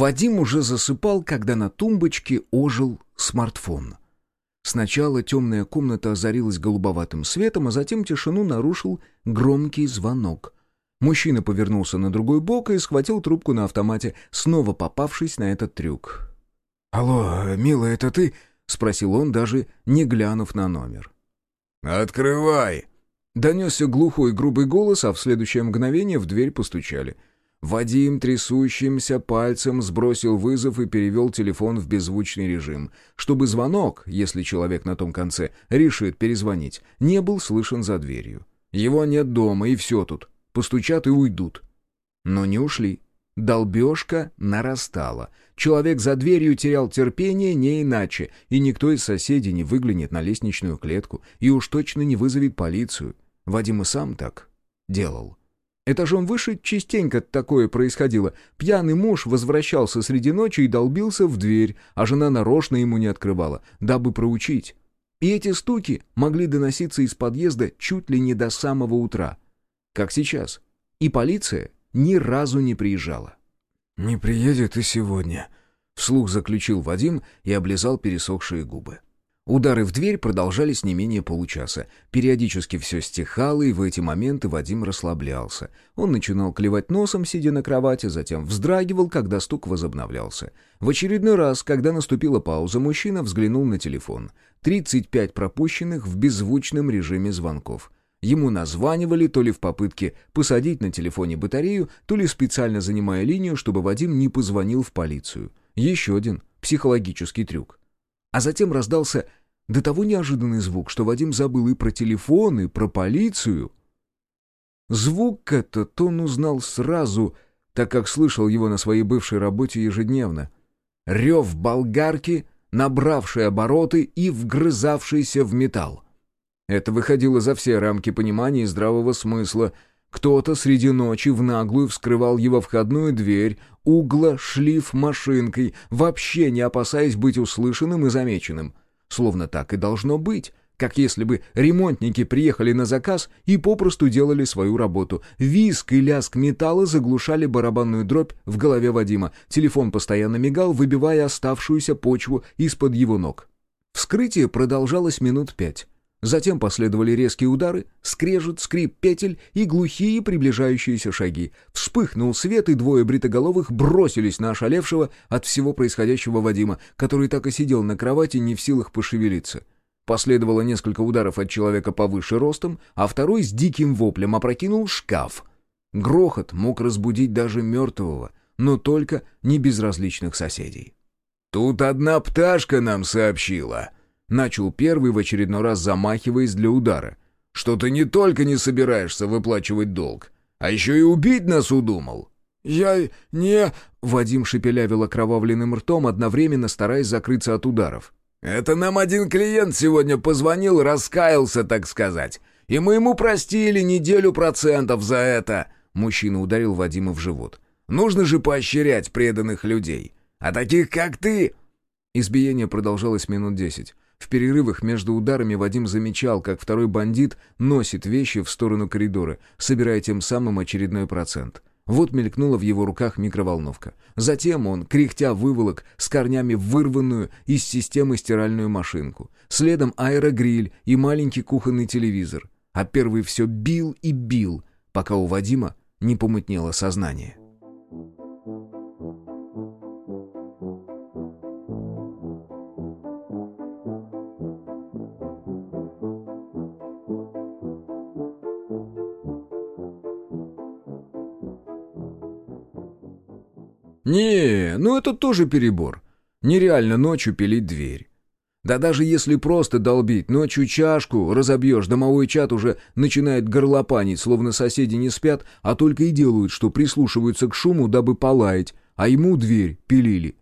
Вадим уже засыпал, когда на тумбочке ожил смартфон. Сначала темная комната озарилась голубоватым светом, а затем тишину нарушил громкий звонок. Мужчина повернулся на другой бок и схватил трубку на автомате, снова попавшись на этот трюк. «Алло, милая, это ты?» — спросил он, даже не глянув на номер. «Открывай!» Донесся глухой грубый голос, а в следующее мгновение в дверь постучали — Вадим трясущимся пальцем сбросил вызов и перевел телефон в беззвучный режим, чтобы звонок, если человек на том конце решит перезвонить, не был слышен за дверью. Его нет дома, и все тут. Постучат и уйдут. Но не ушли. Долбежка нарастала. Человек за дверью терял терпение не иначе, и никто из соседей не выглянет на лестничную клетку и уж точно не вызовет полицию. Вадим и сам так делал. Этажом выше частенько такое происходило. Пьяный муж возвращался среди ночи и долбился в дверь, а жена нарочно ему не открывала, дабы проучить. И эти стуки могли доноситься из подъезда чуть ли не до самого утра. Как сейчас. И полиция ни разу не приезжала. «Не приедет и сегодня», — вслух заключил Вадим и облизал пересохшие губы. Удары в дверь продолжались не менее получаса. Периодически все стихало, и в эти моменты Вадим расслаблялся. Он начинал клевать носом, сидя на кровати, затем вздрагивал, когда стук возобновлялся. В очередной раз, когда наступила пауза, мужчина взглянул на телефон. 35 пропущенных в беззвучном режиме звонков. Ему названивали то ли в попытке посадить на телефоне батарею, то ли специально занимая линию, чтобы Вадим не позвонил в полицию. Еще один психологический трюк. А затем раздался до того неожиданный звук, что Вадим забыл и про телефон, и про полицию. Звук этот он узнал сразу, так как слышал его на своей бывшей работе ежедневно. Рев болгарки, набравший обороты и вгрызавшийся в металл. Это выходило за все рамки понимания и здравого смысла — кто-то среди ночи в наглую вскрывал его входную дверь, угла шлиф машинкой, вообще не опасаясь быть услышанным и замеченным. Словно так и должно быть, как если бы ремонтники приехали на заказ и попросту делали свою работу. Виск и лязг металла заглушали барабанную дробь в голове Вадима. Телефон постоянно мигал, выбивая оставшуюся почву из-под его ног. Вскрытие продолжалось минут пять. Затем последовали резкие удары, скрежет, скрип петель и глухие приближающиеся шаги. Вспыхнул свет, и двое бритоголовых бросились на ошалевшего от всего происходящего Вадима, который так и сидел на кровати, не в силах пошевелиться. Последовало несколько ударов от человека повыше ростом, а второй с диким воплем опрокинул шкаф. Грохот мог разбудить даже мертвого, но только не безразличных соседей. «Тут одна пташка нам сообщила», Начал первый в очередной раз замахиваясь для удара. «Что ты не только не собираешься выплачивать долг, а еще и убить нас удумал». «Я не...» — Вадим шепелявил окровавленным ртом, одновременно стараясь закрыться от ударов. «Это нам один клиент сегодня позвонил, раскаялся, так сказать. И мы ему простили неделю процентов за это». Мужчина ударил Вадима в живот. «Нужно же поощрять преданных людей. А таких, как ты...» Избиение продолжалось минут десять. В перерывах между ударами Вадим замечал, как второй бандит носит вещи в сторону коридора, собирая тем самым очередной процент. Вот мелькнула в его руках микроволновка. Затем он, кряхтя, выволок с корнями вырванную из системы стиральную машинку. Следом аэрогриль и маленький кухонный телевизор. А первый все бил и бил, пока у Вадима не помутнело сознание. Не, ну это тоже перебор. Нереально ночью пилить дверь. Да даже если просто долбить, ночью чашку разобьешь, домовой чат уже начинает горлопанить, словно соседи не спят, а только и делают, что прислушиваются к шуму, дабы полаять, а ему дверь пилили.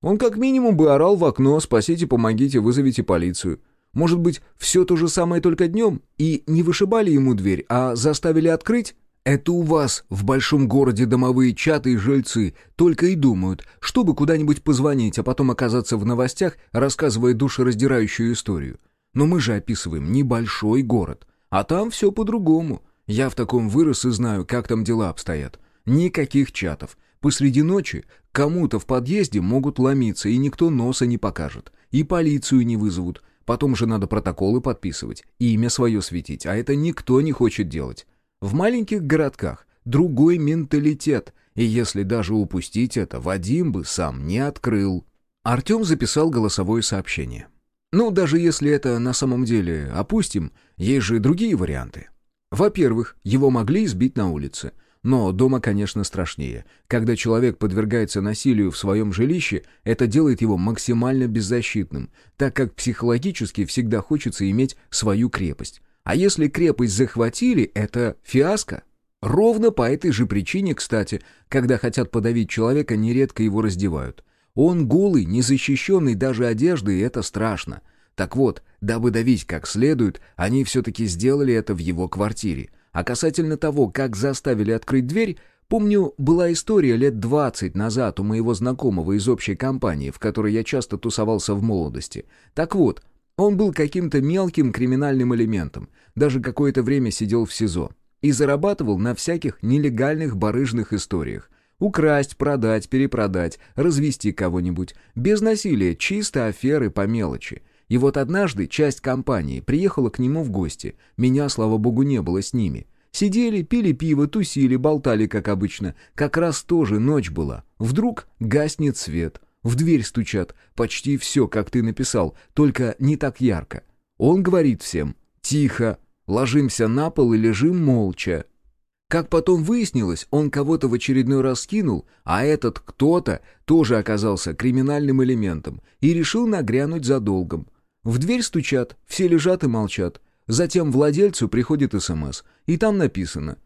Он как минимум бы орал в окно «Спасите, помогите, вызовите полицию». Может быть, все то же самое только днем? И не вышибали ему дверь, а заставили открыть? Это у вас в большом городе домовые чаты и жильцы только и думают, чтобы куда-нибудь позвонить, а потом оказаться в новостях, рассказывая душераздирающую историю. Но мы же описываем небольшой город, а там все по-другому. Я в таком вырос и знаю, как там дела обстоят. Никаких чатов. Посреди ночи кому-то в подъезде могут ломиться, и никто носа не покажет. И полицию не вызовут. Потом же надо протоколы подписывать, имя свое светить, а это никто не хочет делать. В маленьких городках другой менталитет, и если даже упустить это, Вадим бы сам не открыл. Артем записал голосовое сообщение. Ну, даже если это на самом деле опустим, есть же и другие варианты. Во-первых, его могли избить на улице. Но дома, конечно, страшнее. Когда человек подвергается насилию в своем жилище, это делает его максимально беззащитным, так как психологически всегда хочется иметь свою крепость. А если крепость захватили, это фиаско. Ровно по этой же причине, кстати, когда хотят подавить человека, нередко его раздевают. Он голый, незащищенный даже одеждой, и это страшно. Так вот, дабы давить как следует, они все-таки сделали это в его квартире. А касательно того, как заставили открыть дверь, помню, была история лет двадцать назад у моего знакомого из общей компании, в которой я часто тусовался в молодости. Так вот, он был каким-то мелким криминальным элементом, даже какое-то время сидел в СИЗО и зарабатывал на всяких нелегальных барыжных историях. Украсть, продать, перепродать, развести кого-нибудь. Без насилия, чисто аферы по мелочи. И вот однажды часть компании приехала к нему в гости. Меня, слава богу, не было с ними. Сидели, пили пиво, тусили, болтали, как обычно. Как раз тоже ночь была. Вдруг гаснет свет. В дверь стучат. Почти все, как ты написал, только не так ярко. Он говорит всем «Тихо, ложимся на пол и лежим молча». Как потом выяснилось, он кого-то в очередной раз кинул, а этот кто-то тоже оказался криминальным элементом и решил нагрянуть за долгом. В дверь стучат, все лежат и молчат. Затем владельцу приходит СМС, и там написано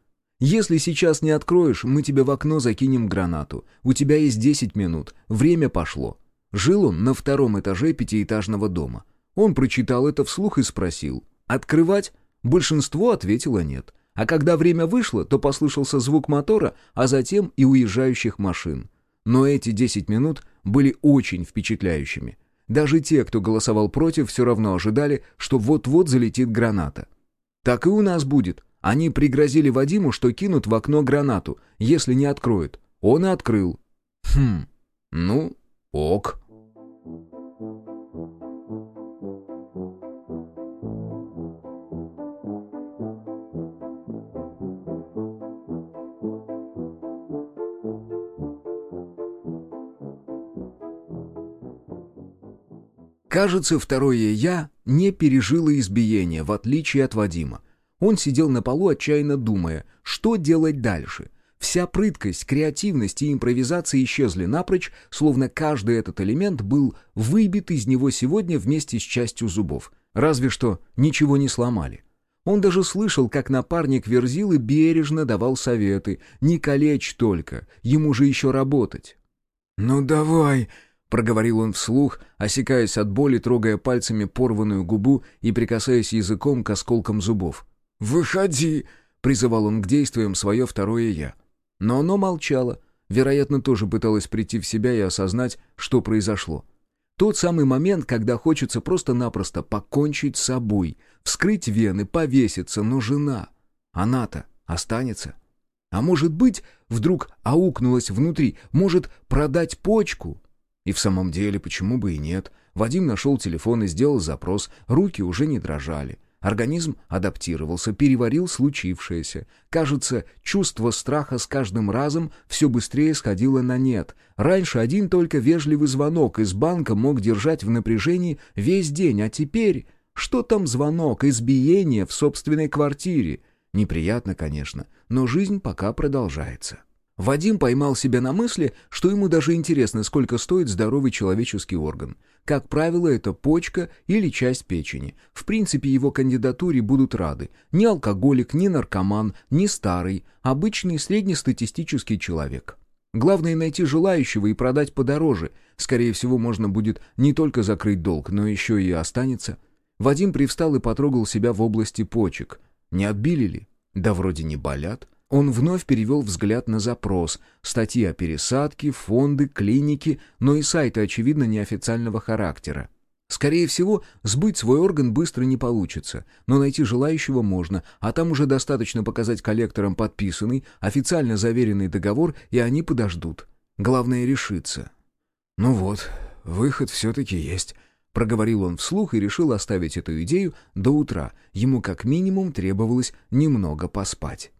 «Если сейчас не откроешь, мы тебе в окно закинем гранату. У тебя есть 10 минут. Время пошло». Жил он на втором этаже пятиэтажного дома. Он прочитал это вслух и спросил «Открывать?» Большинство ответило «нет». А когда время вышло, то послышался звук мотора, а затем и уезжающих машин. Но эти 10 минут были очень впечатляющими. Даже те, кто голосовал против, все равно ожидали, что вот-вот залетит граната. Так и у нас будет. Они пригрозили Вадиму, что кинут в окно гранату, если не откроют. Он и открыл. Хм, ну, ок. Кажется, второе «я» не пережило избиение, в отличие от Вадима. Он сидел на полу, отчаянно думая, что делать дальше. Вся прыткость, креативность и импровизация исчезли напрочь, словно каждый этот элемент был выбит из него сегодня вместе с частью зубов. Разве что ничего не сломали. Он даже слышал, как напарник Верзилы бережно давал советы. «Не калечь только, ему же еще работать». «Ну давай», проговорил он вслух, осекаясь от боли, трогая пальцами порванную губу и прикасаясь языком к осколкам зубов. «Выходи!» — призывал он к действиям свое второе «я». Но оно молчало, вероятно, тоже пыталось прийти в себя и осознать, что произошло. Тот самый момент, когда хочется просто-напросто покончить с собой, вскрыть вены, повеситься, но жена, она-то останется. А может быть, вдруг аукнулась внутри, может продать почку, и в самом деле, почему бы и нет? Вадим нашел телефон и сделал запрос, руки уже не дрожали. Организм адаптировался, переварил случившееся. Кажется, чувство страха с каждым разом все быстрее сходило на нет. Раньше один только вежливый звонок из банка мог держать в напряжении весь день, а теперь... Что там звонок, избиение в собственной квартире? Неприятно, конечно, но жизнь пока продолжается. Вадим поймал себя на мысли, что ему даже интересно, сколько стоит здоровый человеческий орган. Как правило, это почка или часть печени. В принципе, его кандидатуре будут рады. Ни алкоголик, ни наркоман, ни старый, обычный среднестатистический человек. Главное найти желающего и продать подороже. Скорее всего, можно будет не только закрыть долг, но еще и останется. Вадим привстал и потрогал себя в области почек. Не отбили ли? Да вроде не болят. Он вновь перевел взгляд на запрос, статьи о пересадке, фонды, клиники, но и сайты, очевидно, неофициального характера. Скорее всего, сбыть свой орган быстро не получится, но найти желающего можно, а там уже достаточно показать коллекторам подписанный, официально заверенный договор, и они подождут. Главное — решиться. «Ну вот, выход все-таки есть», — проговорил он вслух и решил оставить эту идею до утра. Ему как минимум требовалось немного поспать.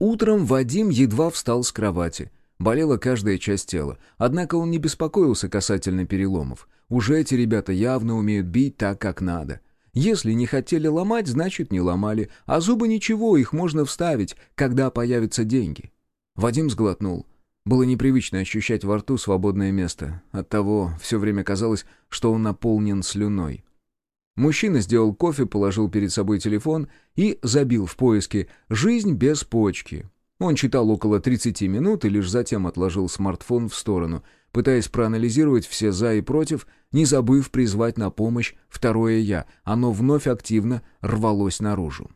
Утром Вадим едва встал с кровати. Болела каждая часть тела. Однако он не беспокоился касательно переломов. Уже эти ребята явно умеют бить так, как надо. Если не хотели ломать, значит не ломали. А зубы ничего, их можно вставить, когда появятся деньги. Вадим сглотнул. Было непривычно ощущать во рту свободное место. Оттого все время казалось, что он наполнен слюной. Мужчина сделал кофе, положил перед собой телефон и забил в поиске «Жизнь без почки». Он читал около 30 минут и лишь затем отложил смартфон в сторону, пытаясь проанализировать все «за» и «против», не забыв призвать на помощь второе «я». Оно вновь активно рвалось наружу.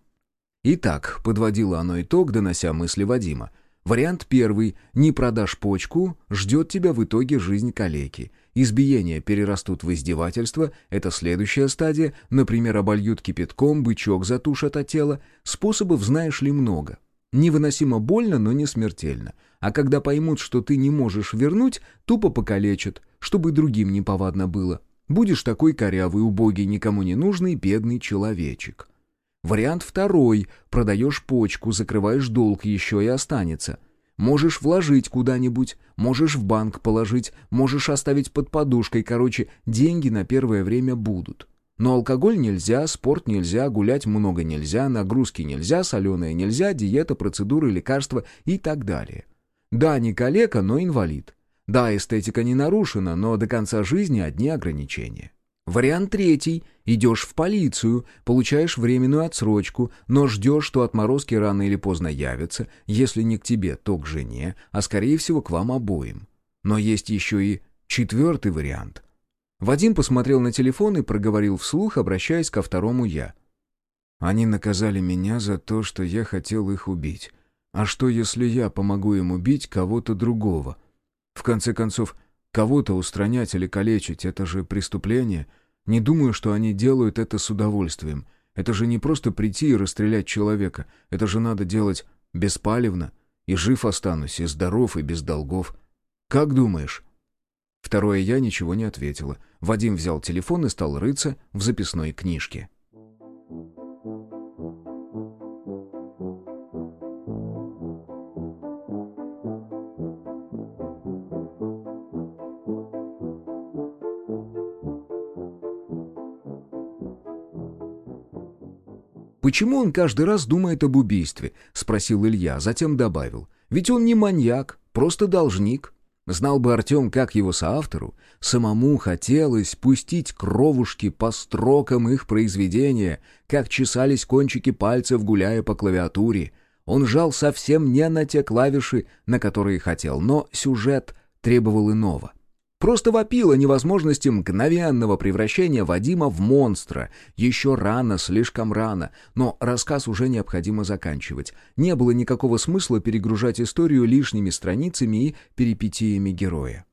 Итак, подводило оно итог, донося мысли Вадима. Вариант первый – не продашь почку, ждет тебя в итоге жизнь калеки. Избиения перерастут в издевательство – это следующая стадия, например, обольют кипятком, бычок затушат от тела. Способов знаешь ли много. Невыносимо больно, но не смертельно. А когда поймут, что ты не можешь вернуть, тупо покалечат, чтобы другим не повадно было. Будешь такой корявый, убогий, никому не нужный, бедный человечек. Вариант второй. Продаешь почку, закрываешь долг, еще и останется. Можешь вложить куда-нибудь, можешь в банк положить, можешь оставить под подушкой. Короче, деньги на первое время будут. Но алкоголь нельзя, спорт нельзя, гулять много нельзя, нагрузки нельзя, соленое нельзя, диета, процедуры, лекарства и так далее. Да, не калека, но инвалид. Да, эстетика не нарушена, но до конца жизни одни ограничения. Вариант третий. Идешь в полицию, получаешь временную отсрочку, но ждешь, что отморозки рано или поздно явятся, если не к тебе, то к жене, а скорее всего к вам обоим. Но есть еще и четвертый вариант. Вадим посмотрел на телефон и проговорил вслух, обращаясь ко второму «я». Они наказали меня за то, что я хотел их убить. А что, если я помогу им убить кого-то другого? В конце концов, Кого-то устранять или калечить — это же преступление. Не думаю, что они делают это с удовольствием. Это же не просто прийти и расстрелять человека. Это же надо делать беспалевно. И жив останусь, и здоров, и без долгов. Как думаешь?» Второе «я» ничего не ответила. Вадим взял телефон и стал рыться в записной книжке. «Почему он каждый раз думает об убийстве?» — спросил Илья, затем добавил. «Ведь он не маньяк, просто должник». Знал бы Артем, как его соавтору, самому хотелось пустить кровушки по строкам их произведения, как чесались кончики пальцев, гуляя по клавиатуре. Он жал совсем не на те клавиши, на которые хотел, но сюжет требовал иного — Просто вопила невозможности мгновенного превращения Вадима в монстра. Еще рано, слишком рано, но рассказ уже необходимо заканчивать. Не было никакого смысла перегружать историю лишними страницами и перипетиями героя.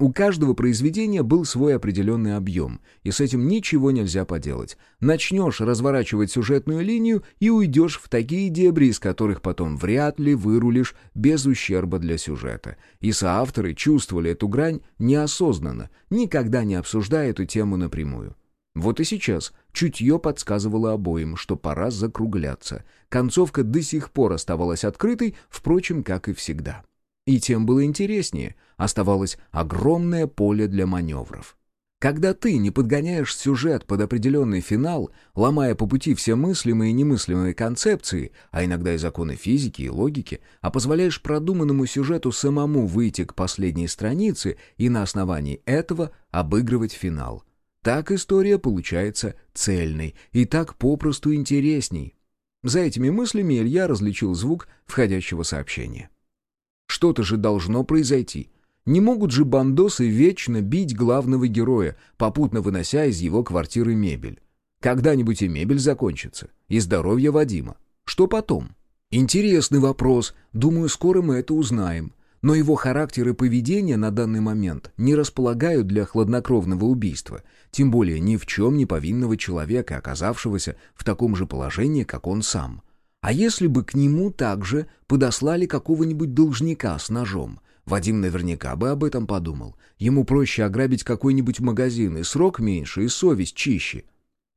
У каждого произведения был свой определенный объем, и с этим ничего нельзя поделать. Начнешь разворачивать сюжетную линию и уйдешь в такие дебри, из которых потом вряд ли вырулишь без ущерба для сюжета. И соавторы чувствовали эту грань неосознанно, никогда не обсуждая эту тему напрямую. Вот и сейчас чутье подсказывало обоим, что пора закругляться. Концовка до сих пор оставалась открытой, впрочем, как и всегда. И тем было интереснее, оставалось огромное поле для маневров. Когда ты не подгоняешь сюжет под определенный финал, ломая по пути все мыслимые и немыслимые концепции, а иногда и законы физики и логики, а позволяешь продуманному сюжету самому выйти к последней странице и на основании этого обыгрывать финал. Так история получается цельной и так попросту интересней. За этими мыслями Илья различил звук входящего сообщения. Что-то же должно произойти. Не могут же бандосы вечно бить главного героя, попутно вынося из его квартиры мебель. Когда-нибудь и мебель закончится, и здоровье Вадима. Что потом? Интересный вопрос. Думаю, скоро мы это узнаем. Но его характер и поведение на данный момент не располагают для хладнокровного убийства, тем более ни в чем не повинного человека, оказавшегося в таком же положении, как он сам. А если бы к нему также подослали какого-нибудь должника с ножом? Вадим наверняка бы об этом подумал. Ему проще ограбить какой-нибудь магазин, и срок меньше, и совесть чище.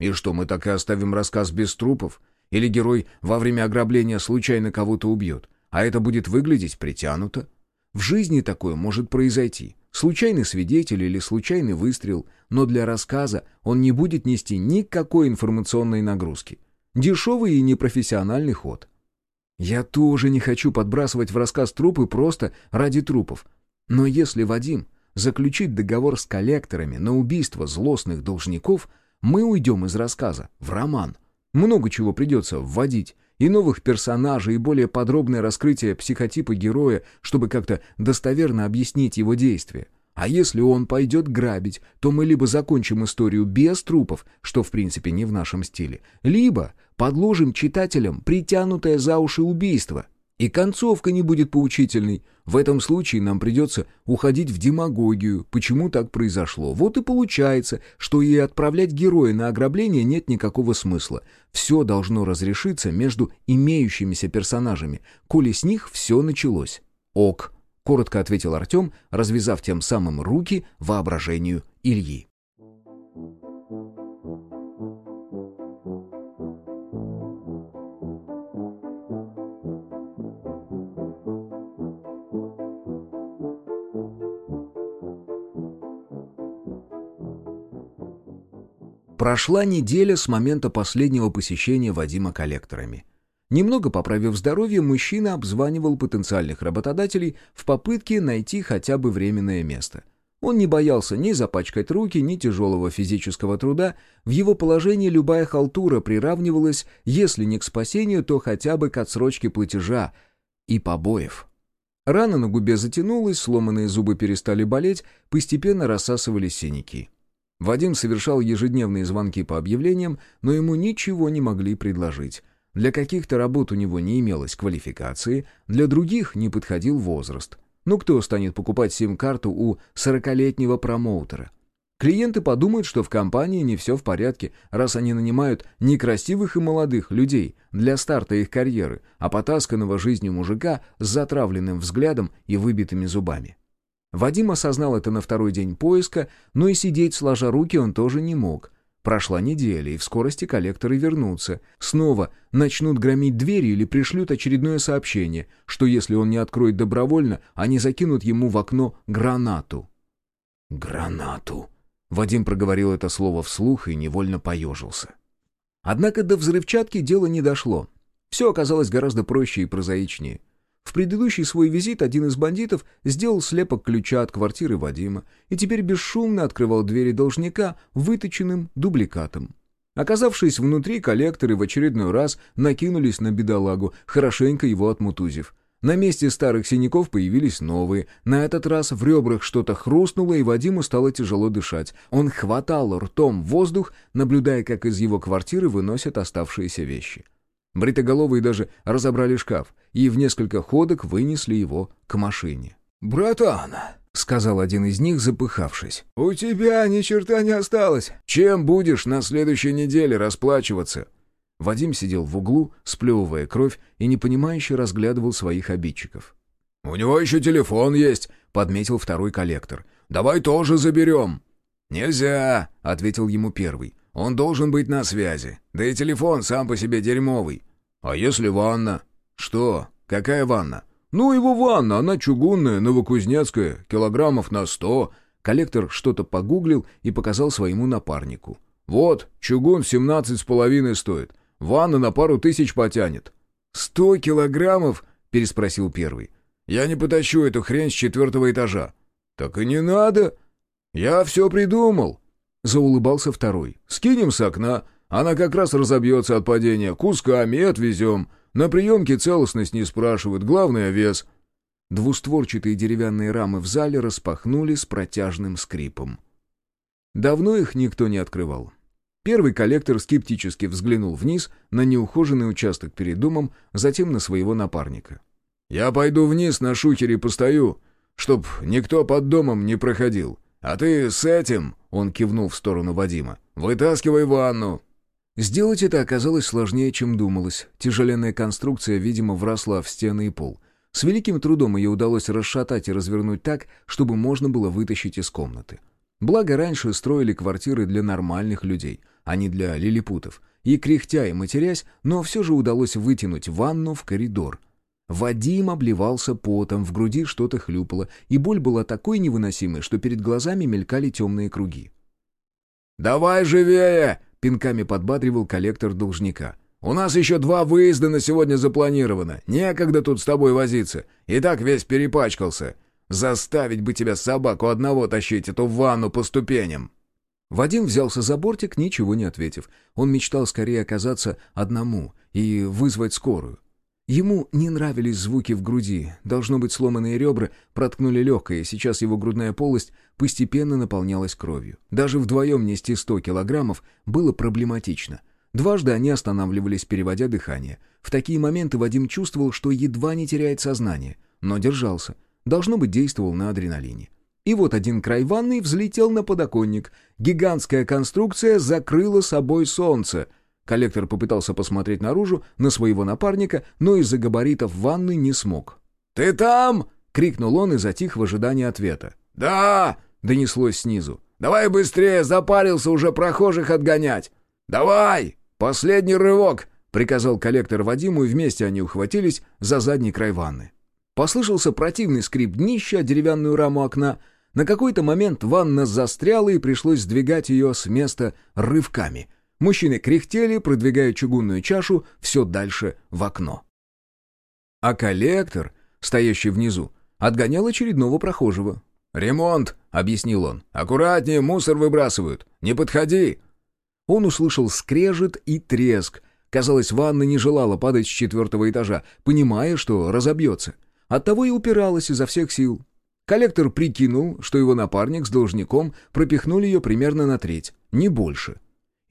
И что, мы так и оставим рассказ без трупов? Или герой во время ограбления случайно кого-то убьет? А это будет выглядеть притянуто? В жизни такое может произойти. Случайный свидетель или случайный выстрел, но для рассказа он не будет нести никакой информационной нагрузки. Дешевый и непрофессиональный ход. Я тоже не хочу подбрасывать в рассказ трупы просто ради трупов. Но если Вадим заключит договор с коллекторами на убийство злостных должников, мы уйдем из рассказа в роман. Много чего придется вводить, и новых персонажей, и более подробное раскрытие психотипа героя, чтобы как-то достоверно объяснить его действия. А если он пойдет грабить, то мы либо закончим историю без трупов, что в принципе не в нашем стиле, либо подложим читателям притянутое за уши убийство. И концовка не будет поучительной. В этом случае нам придется уходить в демагогию, почему так произошло. Вот и получается, что и отправлять героя на ограбление нет никакого смысла. Все должно разрешиться между имеющимися персонажами, коли с них все началось. Ок, коротко ответил Артем, развязав тем самым руки воображению Ильи. Прошла неделя с момента последнего посещения Вадима коллекторами. Немного поправив здоровье, мужчина обзванивал потенциальных работодателей в попытке найти хотя бы временное место. Он не боялся ни запачкать руки, ни тяжелого физического труда. В его положении любая халтура приравнивалась, если не к спасению, то хотя бы к отсрочке платежа и побоев. Рана на губе затянулась, сломанные зубы перестали болеть, постепенно рассасывались синяки. Вадим совершал ежедневные звонки по объявлениям, но ему ничего не могли предложить. Для каких-то работ у него не имелось квалификации, для других не подходил возраст. Ну кто станет покупать сим-карту у 40-летнего промоутера? Клиенты подумают, что в компании не все в порядке, раз они нанимают некрасивых и молодых людей для старта их карьеры, а потасканного жизнью мужика с затравленным взглядом и выбитыми зубами. Вадим осознал это на второй день поиска, но и сидеть сложа руки он тоже не мог. Прошла неделя, и в скорости коллекторы вернутся. Снова начнут громить двери или пришлют очередное сообщение, что если он не откроет добровольно, они закинут ему в окно гранату. «Гранату!» Вадим проговорил это слово вслух и невольно поежился. Однако до взрывчатки дело не дошло. Все оказалось гораздо проще и прозаичнее. В предыдущий свой визит один из бандитов сделал слепок ключа от квартиры Вадима и теперь бесшумно открывал двери должника выточенным дубликатом. Оказавшись внутри, коллекторы в очередной раз накинулись на бедолагу, хорошенько его отмутузив. На месте старых синяков появились новые. На этот раз в ребрах что-то хрустнуло, и Вадиму стало тяжело дышать. Он хватал ртом воздух, наблюдая, как из его квартиры выносят оставшиеся вещи. Бритоголовые даже разобрали шкаф и в несколько ходок вынесли его к машине. «Братан!» — сказал один из них, запыхавшись. «У тебя ни черта не осталось. Чем будешь на следующей неделе расплачиваться?» Вадим сидел в углу, сплевывая кровь, и непонимающе разглядывал своих обидчиков. «У него еще телефон есть», — подметил второй коллектор. «Давай тоже заберем». «Нельзя», — ответил ему первый. Он должен быть на связи. Да и телефон сам по себе дерьмовый. А если ванна? Что? Какая ванна? Ну, его ванна, она чугунная, новокузнецкая, килограммов на сто. Коллектор что-то погуглил и показал своему напарнику. Вот, чугун семнадцать с половиной стоит. Ванна на пару тысяч потянет. «Сто килограммов?» — переспросил первый. «Я не потащу эту хрень с четвертого этажа». «Так и не надо. Я все придумал. Заулыбался второй. «Скинем с окна. Она как раз разобьется от падения. Кусками отвезем. На приемке целостность не спрашивают. Главное — вес». Двустворчатые деревянные рамы в зале распахнули с протяжным скрипом. Давно их никто не открывал. Первый коллектор скептически взглянул вниз на неухоженный участок перед домом, затем на своего напарника. «Я пойду вниз на шухере постою, чтоб никто под домом не проходил. А ты с этим...» Он кивнул в сторону Вадима. «Вытаскивай ванну!» Сделать это оказалось сложнее, чем думалось. Тяжеленная конструкция, видимо, вросла в стены и пол. С великим трудом ее удалось расшатать и развернуть так, чтобы можно было вытащить из комнаты. Благо, раньше строили квартиры для нормальных людей, а не для лилипутов. И кряхтя и матерясь, но все же удалось вытянуть ванну в коридор — Вадим обливался потом, в груди что-то хлюпало, и боль была такой невыносимой, что перед глазами мелькали темные круги. «Давай живее!» — пинками подбадривал коллектор должника. «У нас еще два выезда на сегодня запланировано. Некогда тут с тобой возиться. И так весь перепачкался. Заставить бы тебя собаку одного тащить эту ванну по ступеням!» Вадим взялся за бортик, ничего не ответив. Он мечтал скорее оказаться одному и вызвать скорую. Ему не нравились звуки в груди. Должно быть, сломанные ребра проткнули легкое, и сейчас его грудная полость постепенно наполнялась кровью. Даже вдвоем нести 100 килограммов было проблематично. Дважды они останавливались, переводя дыхание. В такие моменты Вадим чувствовал, что едва не теряет сознание, но держался. Должно быть, действовал на адреналине. И вот один край ванной взлетел на подоконник. Гигантская конструкция закрыла собой солнце — Коллектор попытался посмотреть наружу на своего напарника, но из-за габаритов ванны не смог. «Ты там?» — крикнул он и затих в ожидании ответа. «Да!» — донеслось снизу. «Давай быстрее, запарился уже прохожих отгонять!» «Давай! Последний рывок!» — приказал коллектор Вадиму, и вместе они ухватились за задний край ванны. Послышался противный скрип днища деревянную раму окна. На какой-то момент ванна застряла, и пришлось сдвигать ее с места рывками — Мужчины кряхтели, продвигая чугунную чашу все дальше в окно. А коллектор, стоящий внизу, отгонял очередного прохожего. «Ремонт», — объяснил он. «Аккуратнее, мусор выбрасывают. Не подходи». Он услышал скрежет и треск. Казалось, ванна не желала падать с четвертого этажа, понимая, что разобьется. Оттого и упиралась изо всех сил. Коллектор прикинул, что его напарник с должником пропихнули ее примерно на треть, не больше.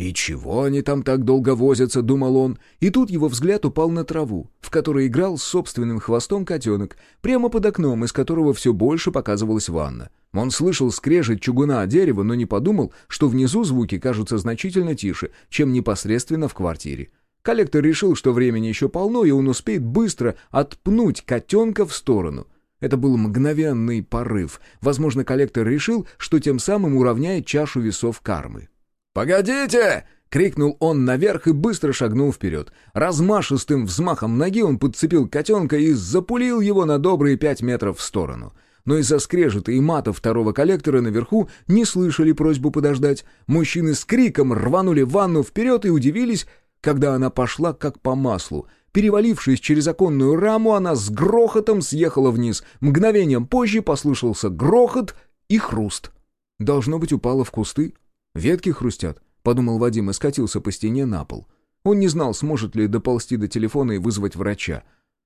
«И чего они там так долго возятся?» — думал он. И тут его взгляд упал на траву, в которой играл с собственным хвостом котенок, прямо под окном, из которого все больше показывалась ванна. Он слышал скрежет чугуна о дерево, но не подумал, что внизу звуки кажутся значительно тише, чем непосредственно в квартире. Коллектор решил, что времени еще полно, и он успеет быстро отпнуть котенка в сторону. Это был мгновенный порыв. Возможно, коллектор решил, что тем самым уравняет чашу весов кармы. «Погодите!» — крикнул он наверх и быстро шагнул вперед. Размашистым взмахом ноги он подцепил котенка и запулил его на добрые пять метров в сторону. Но из-за скрежета и мата второго коллектора наверху не слышали просьбу подождать. Мужчины с криком рванули ванну вперед и удивились, когда она пошла как по маслу. Перевалившись через оконную раму, она с грохотом съехала вниз. Мгновением позже послышался грохот и хруст. Должно быть, упала в кусты. «Ветки хрустят», — подумал Вадим и скатился по стене на пол. Он не знал, сможет ли доползти до телефона и вызвать врача.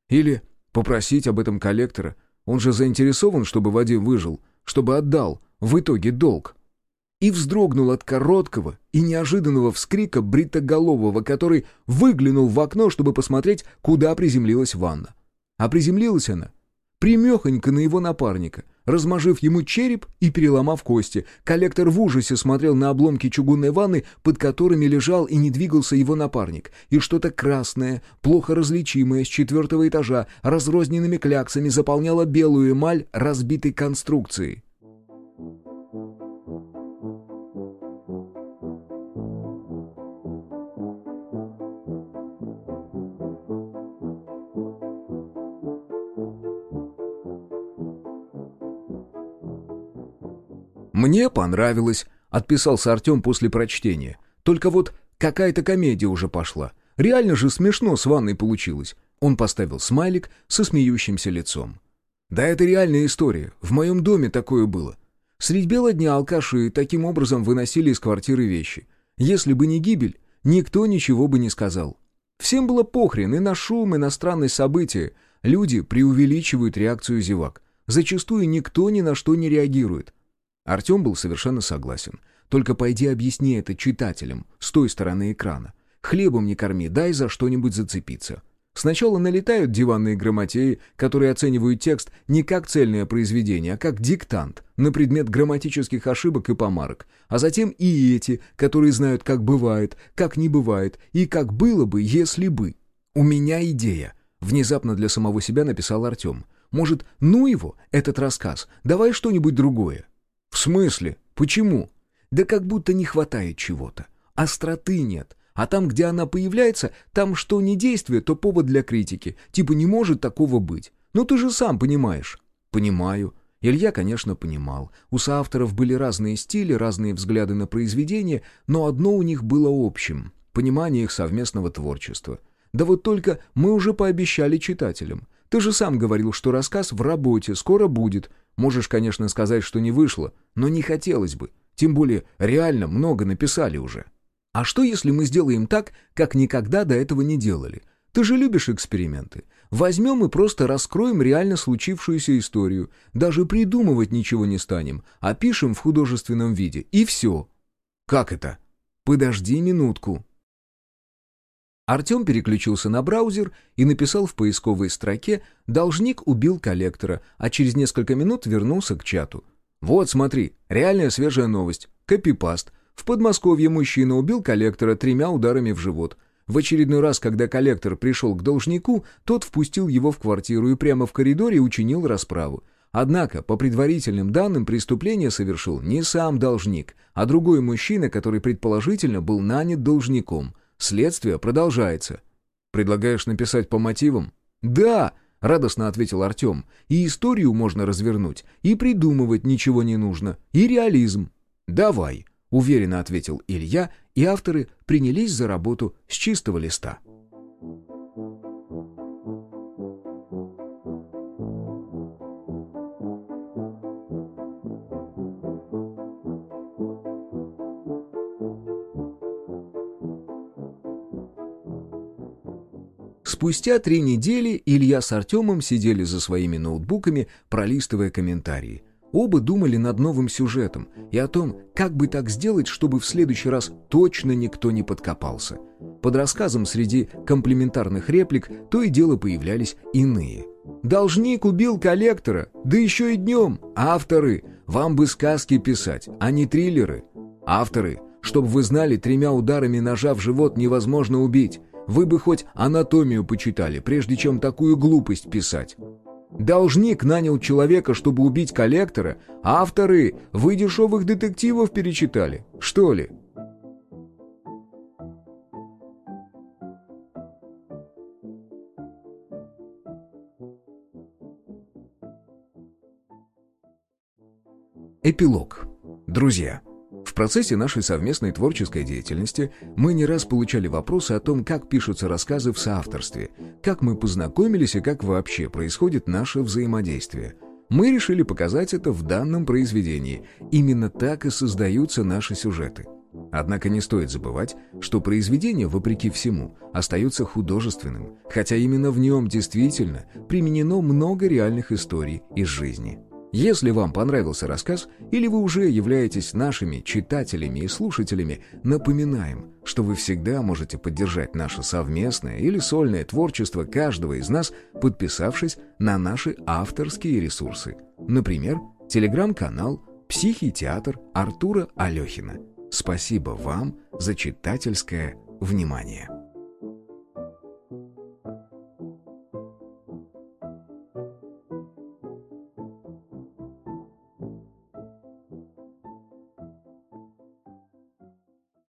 Или попросить об этом коллектора. Он же заинтересован, чтобы Вадим выжил, чтобы отдал в итоге долг. И вздрогнул от короткого и неожиданного вскрика бритоголового, который выглянул в окно, чтобы посмотреть, куда приземлилась ванна. А приземлилась она примехонько на его напарника, размажив ему череп и переломав кости. Коллектор в ужасе смотрел на обломки чугунной ванны, под которыми лежал и не двигался его напарник, и что-то красное, плохо различимое, с четвертого этажа, разрозненными кляксами заполняло белую эмаль разбитой конструкции. «Мне понравилось», — отписался Артем после прочтения. «Только вот какая-то комедия уже пошла. Реально же смешно с ванной получилось». Он поставил смайлик со смеющимся лицом. «Да это реальная история. В моем доме такое было. Средь бела дня алкаши таким образом выносили из квартиры вещи. Если бы не гибель, никто ничего бы не сказал. Всем было похрен и на шум, и на странные события. Люди преувеличивают реакцию зевак. Зачастую никто ни на что не реагирует. Артем был совершенно согласен. Только пойди объясни это читателям с той стороны экрана. Хлебом не корми, дай за что-нибудь зацепиться. Сначала налетают диванные грамотеи, которые оценивают текст не как цельное произведение, а как диктант на предмет грамматических ошибок и помарок. А затем и эти, которые знают, как бывает, как не бывает и как было бы, если бы. «У меня идея», — внезапно для самого себя написал Артем. «Может, ну его, этот рассказ, давай что-нибудь другое». «В смысле? Почему?» «Да как будто не хватает чего-то. Остроты нет. А там, где она появляется, там что не действие, то повод для критики. Типа не может такого быть. Ну ты же сам понимаешь». «Понимаю». Илья, конечно, понимал. У соавторов были разные стили, разные взгляды на произведение, но одно у них было общим — понимание их совместного творчества. Да вот только мы уже пообещали читателям. Ты же сам говорил, что рассказ в работе, скоро будет, Можешь, конечно, сказать, что не вышло, но не хотелось бы. Тем более, реально много написали уже. А что, если мы сделаем так, как никогда до этого не делали? Ты же любишь эксперименты. Возьмем и просто раскроем реально случившуюся историю. Даже придумывать ничего не станем, а пишем в художественном виде. И все. Как это? Подожди минутку. Артем переключился на браузер и написал в поисковой строке «Должник убил коллектора», а через несколько минут вернулся к чату. «Вот, смотри, реальная свежая новость. Копипаст. В Подмосковье мужчина убил коллектора тремя ударами в живот. В очередной раз, когда коллектор пришел к должнику, тот впустил его в квартиру и прямо в коридоре учинил расправу. Однако, по предварительным данным, преступление совершил не сам должник, а другой мужчина, который предположительно был нанят должником. Следствие продолжается. «Предлагаешь написать по мотивам?» «Да!» — радостно ответил Артем. «И историю можно развернуть, и придумывать ничего не нужно, и реализм». «Давай!» — уверенно ответил Илья, и авторы принялись за работу с чистого листа. Спустя три недели Илья с Артемом сидели за своими ноутбуками, пролистывая комментарии. Оба думали над новым сюжетом и о том, как бы так сделать, чтобы в следующий раз точно никто не подкопался. Под рассказом среди комплементарных реплик то и дело появлялись иные. «Должник убил коллектора, да еще и днем. Авторы, вам бы сказки писать, а не триллеры. Авторы, чтобы вы знали, тремя ударами ножа в живот невозможно убить. Вы бы хоть анатомию почитали, прежде чем такую глупость писать. Должник нанял человека, чтобы убить коллектора, а авторы вы дешевых детективов перечитали, что ли? Эпилог. Друзья. В процессе нашей совместной творческой деятельности мы не раз получали вопросы о том, как пишутся рассказы в соавторстве, как мы познакомились и как вообще происходит наше взаимодействие. Мы решили показать это в данном произведении. Именно так и создаются наши сюжеты. Однако не стоит забывать, что произведение, вопреки всему, остается художественным, хотя именно в нем действительно применено много реальных историй из жизни. Если вам понравился рассказ, или вы уже являетесь нашими читателями и слушателями, напоминаем, что вы всегда можете поддержать наше совместное или сольное творчество каждого из нас, подписавшись на наши авторские ресурсы. Например, телеграм-канал «Психий-театр» Артура Алехина. Спасибо вам за читательское внимание.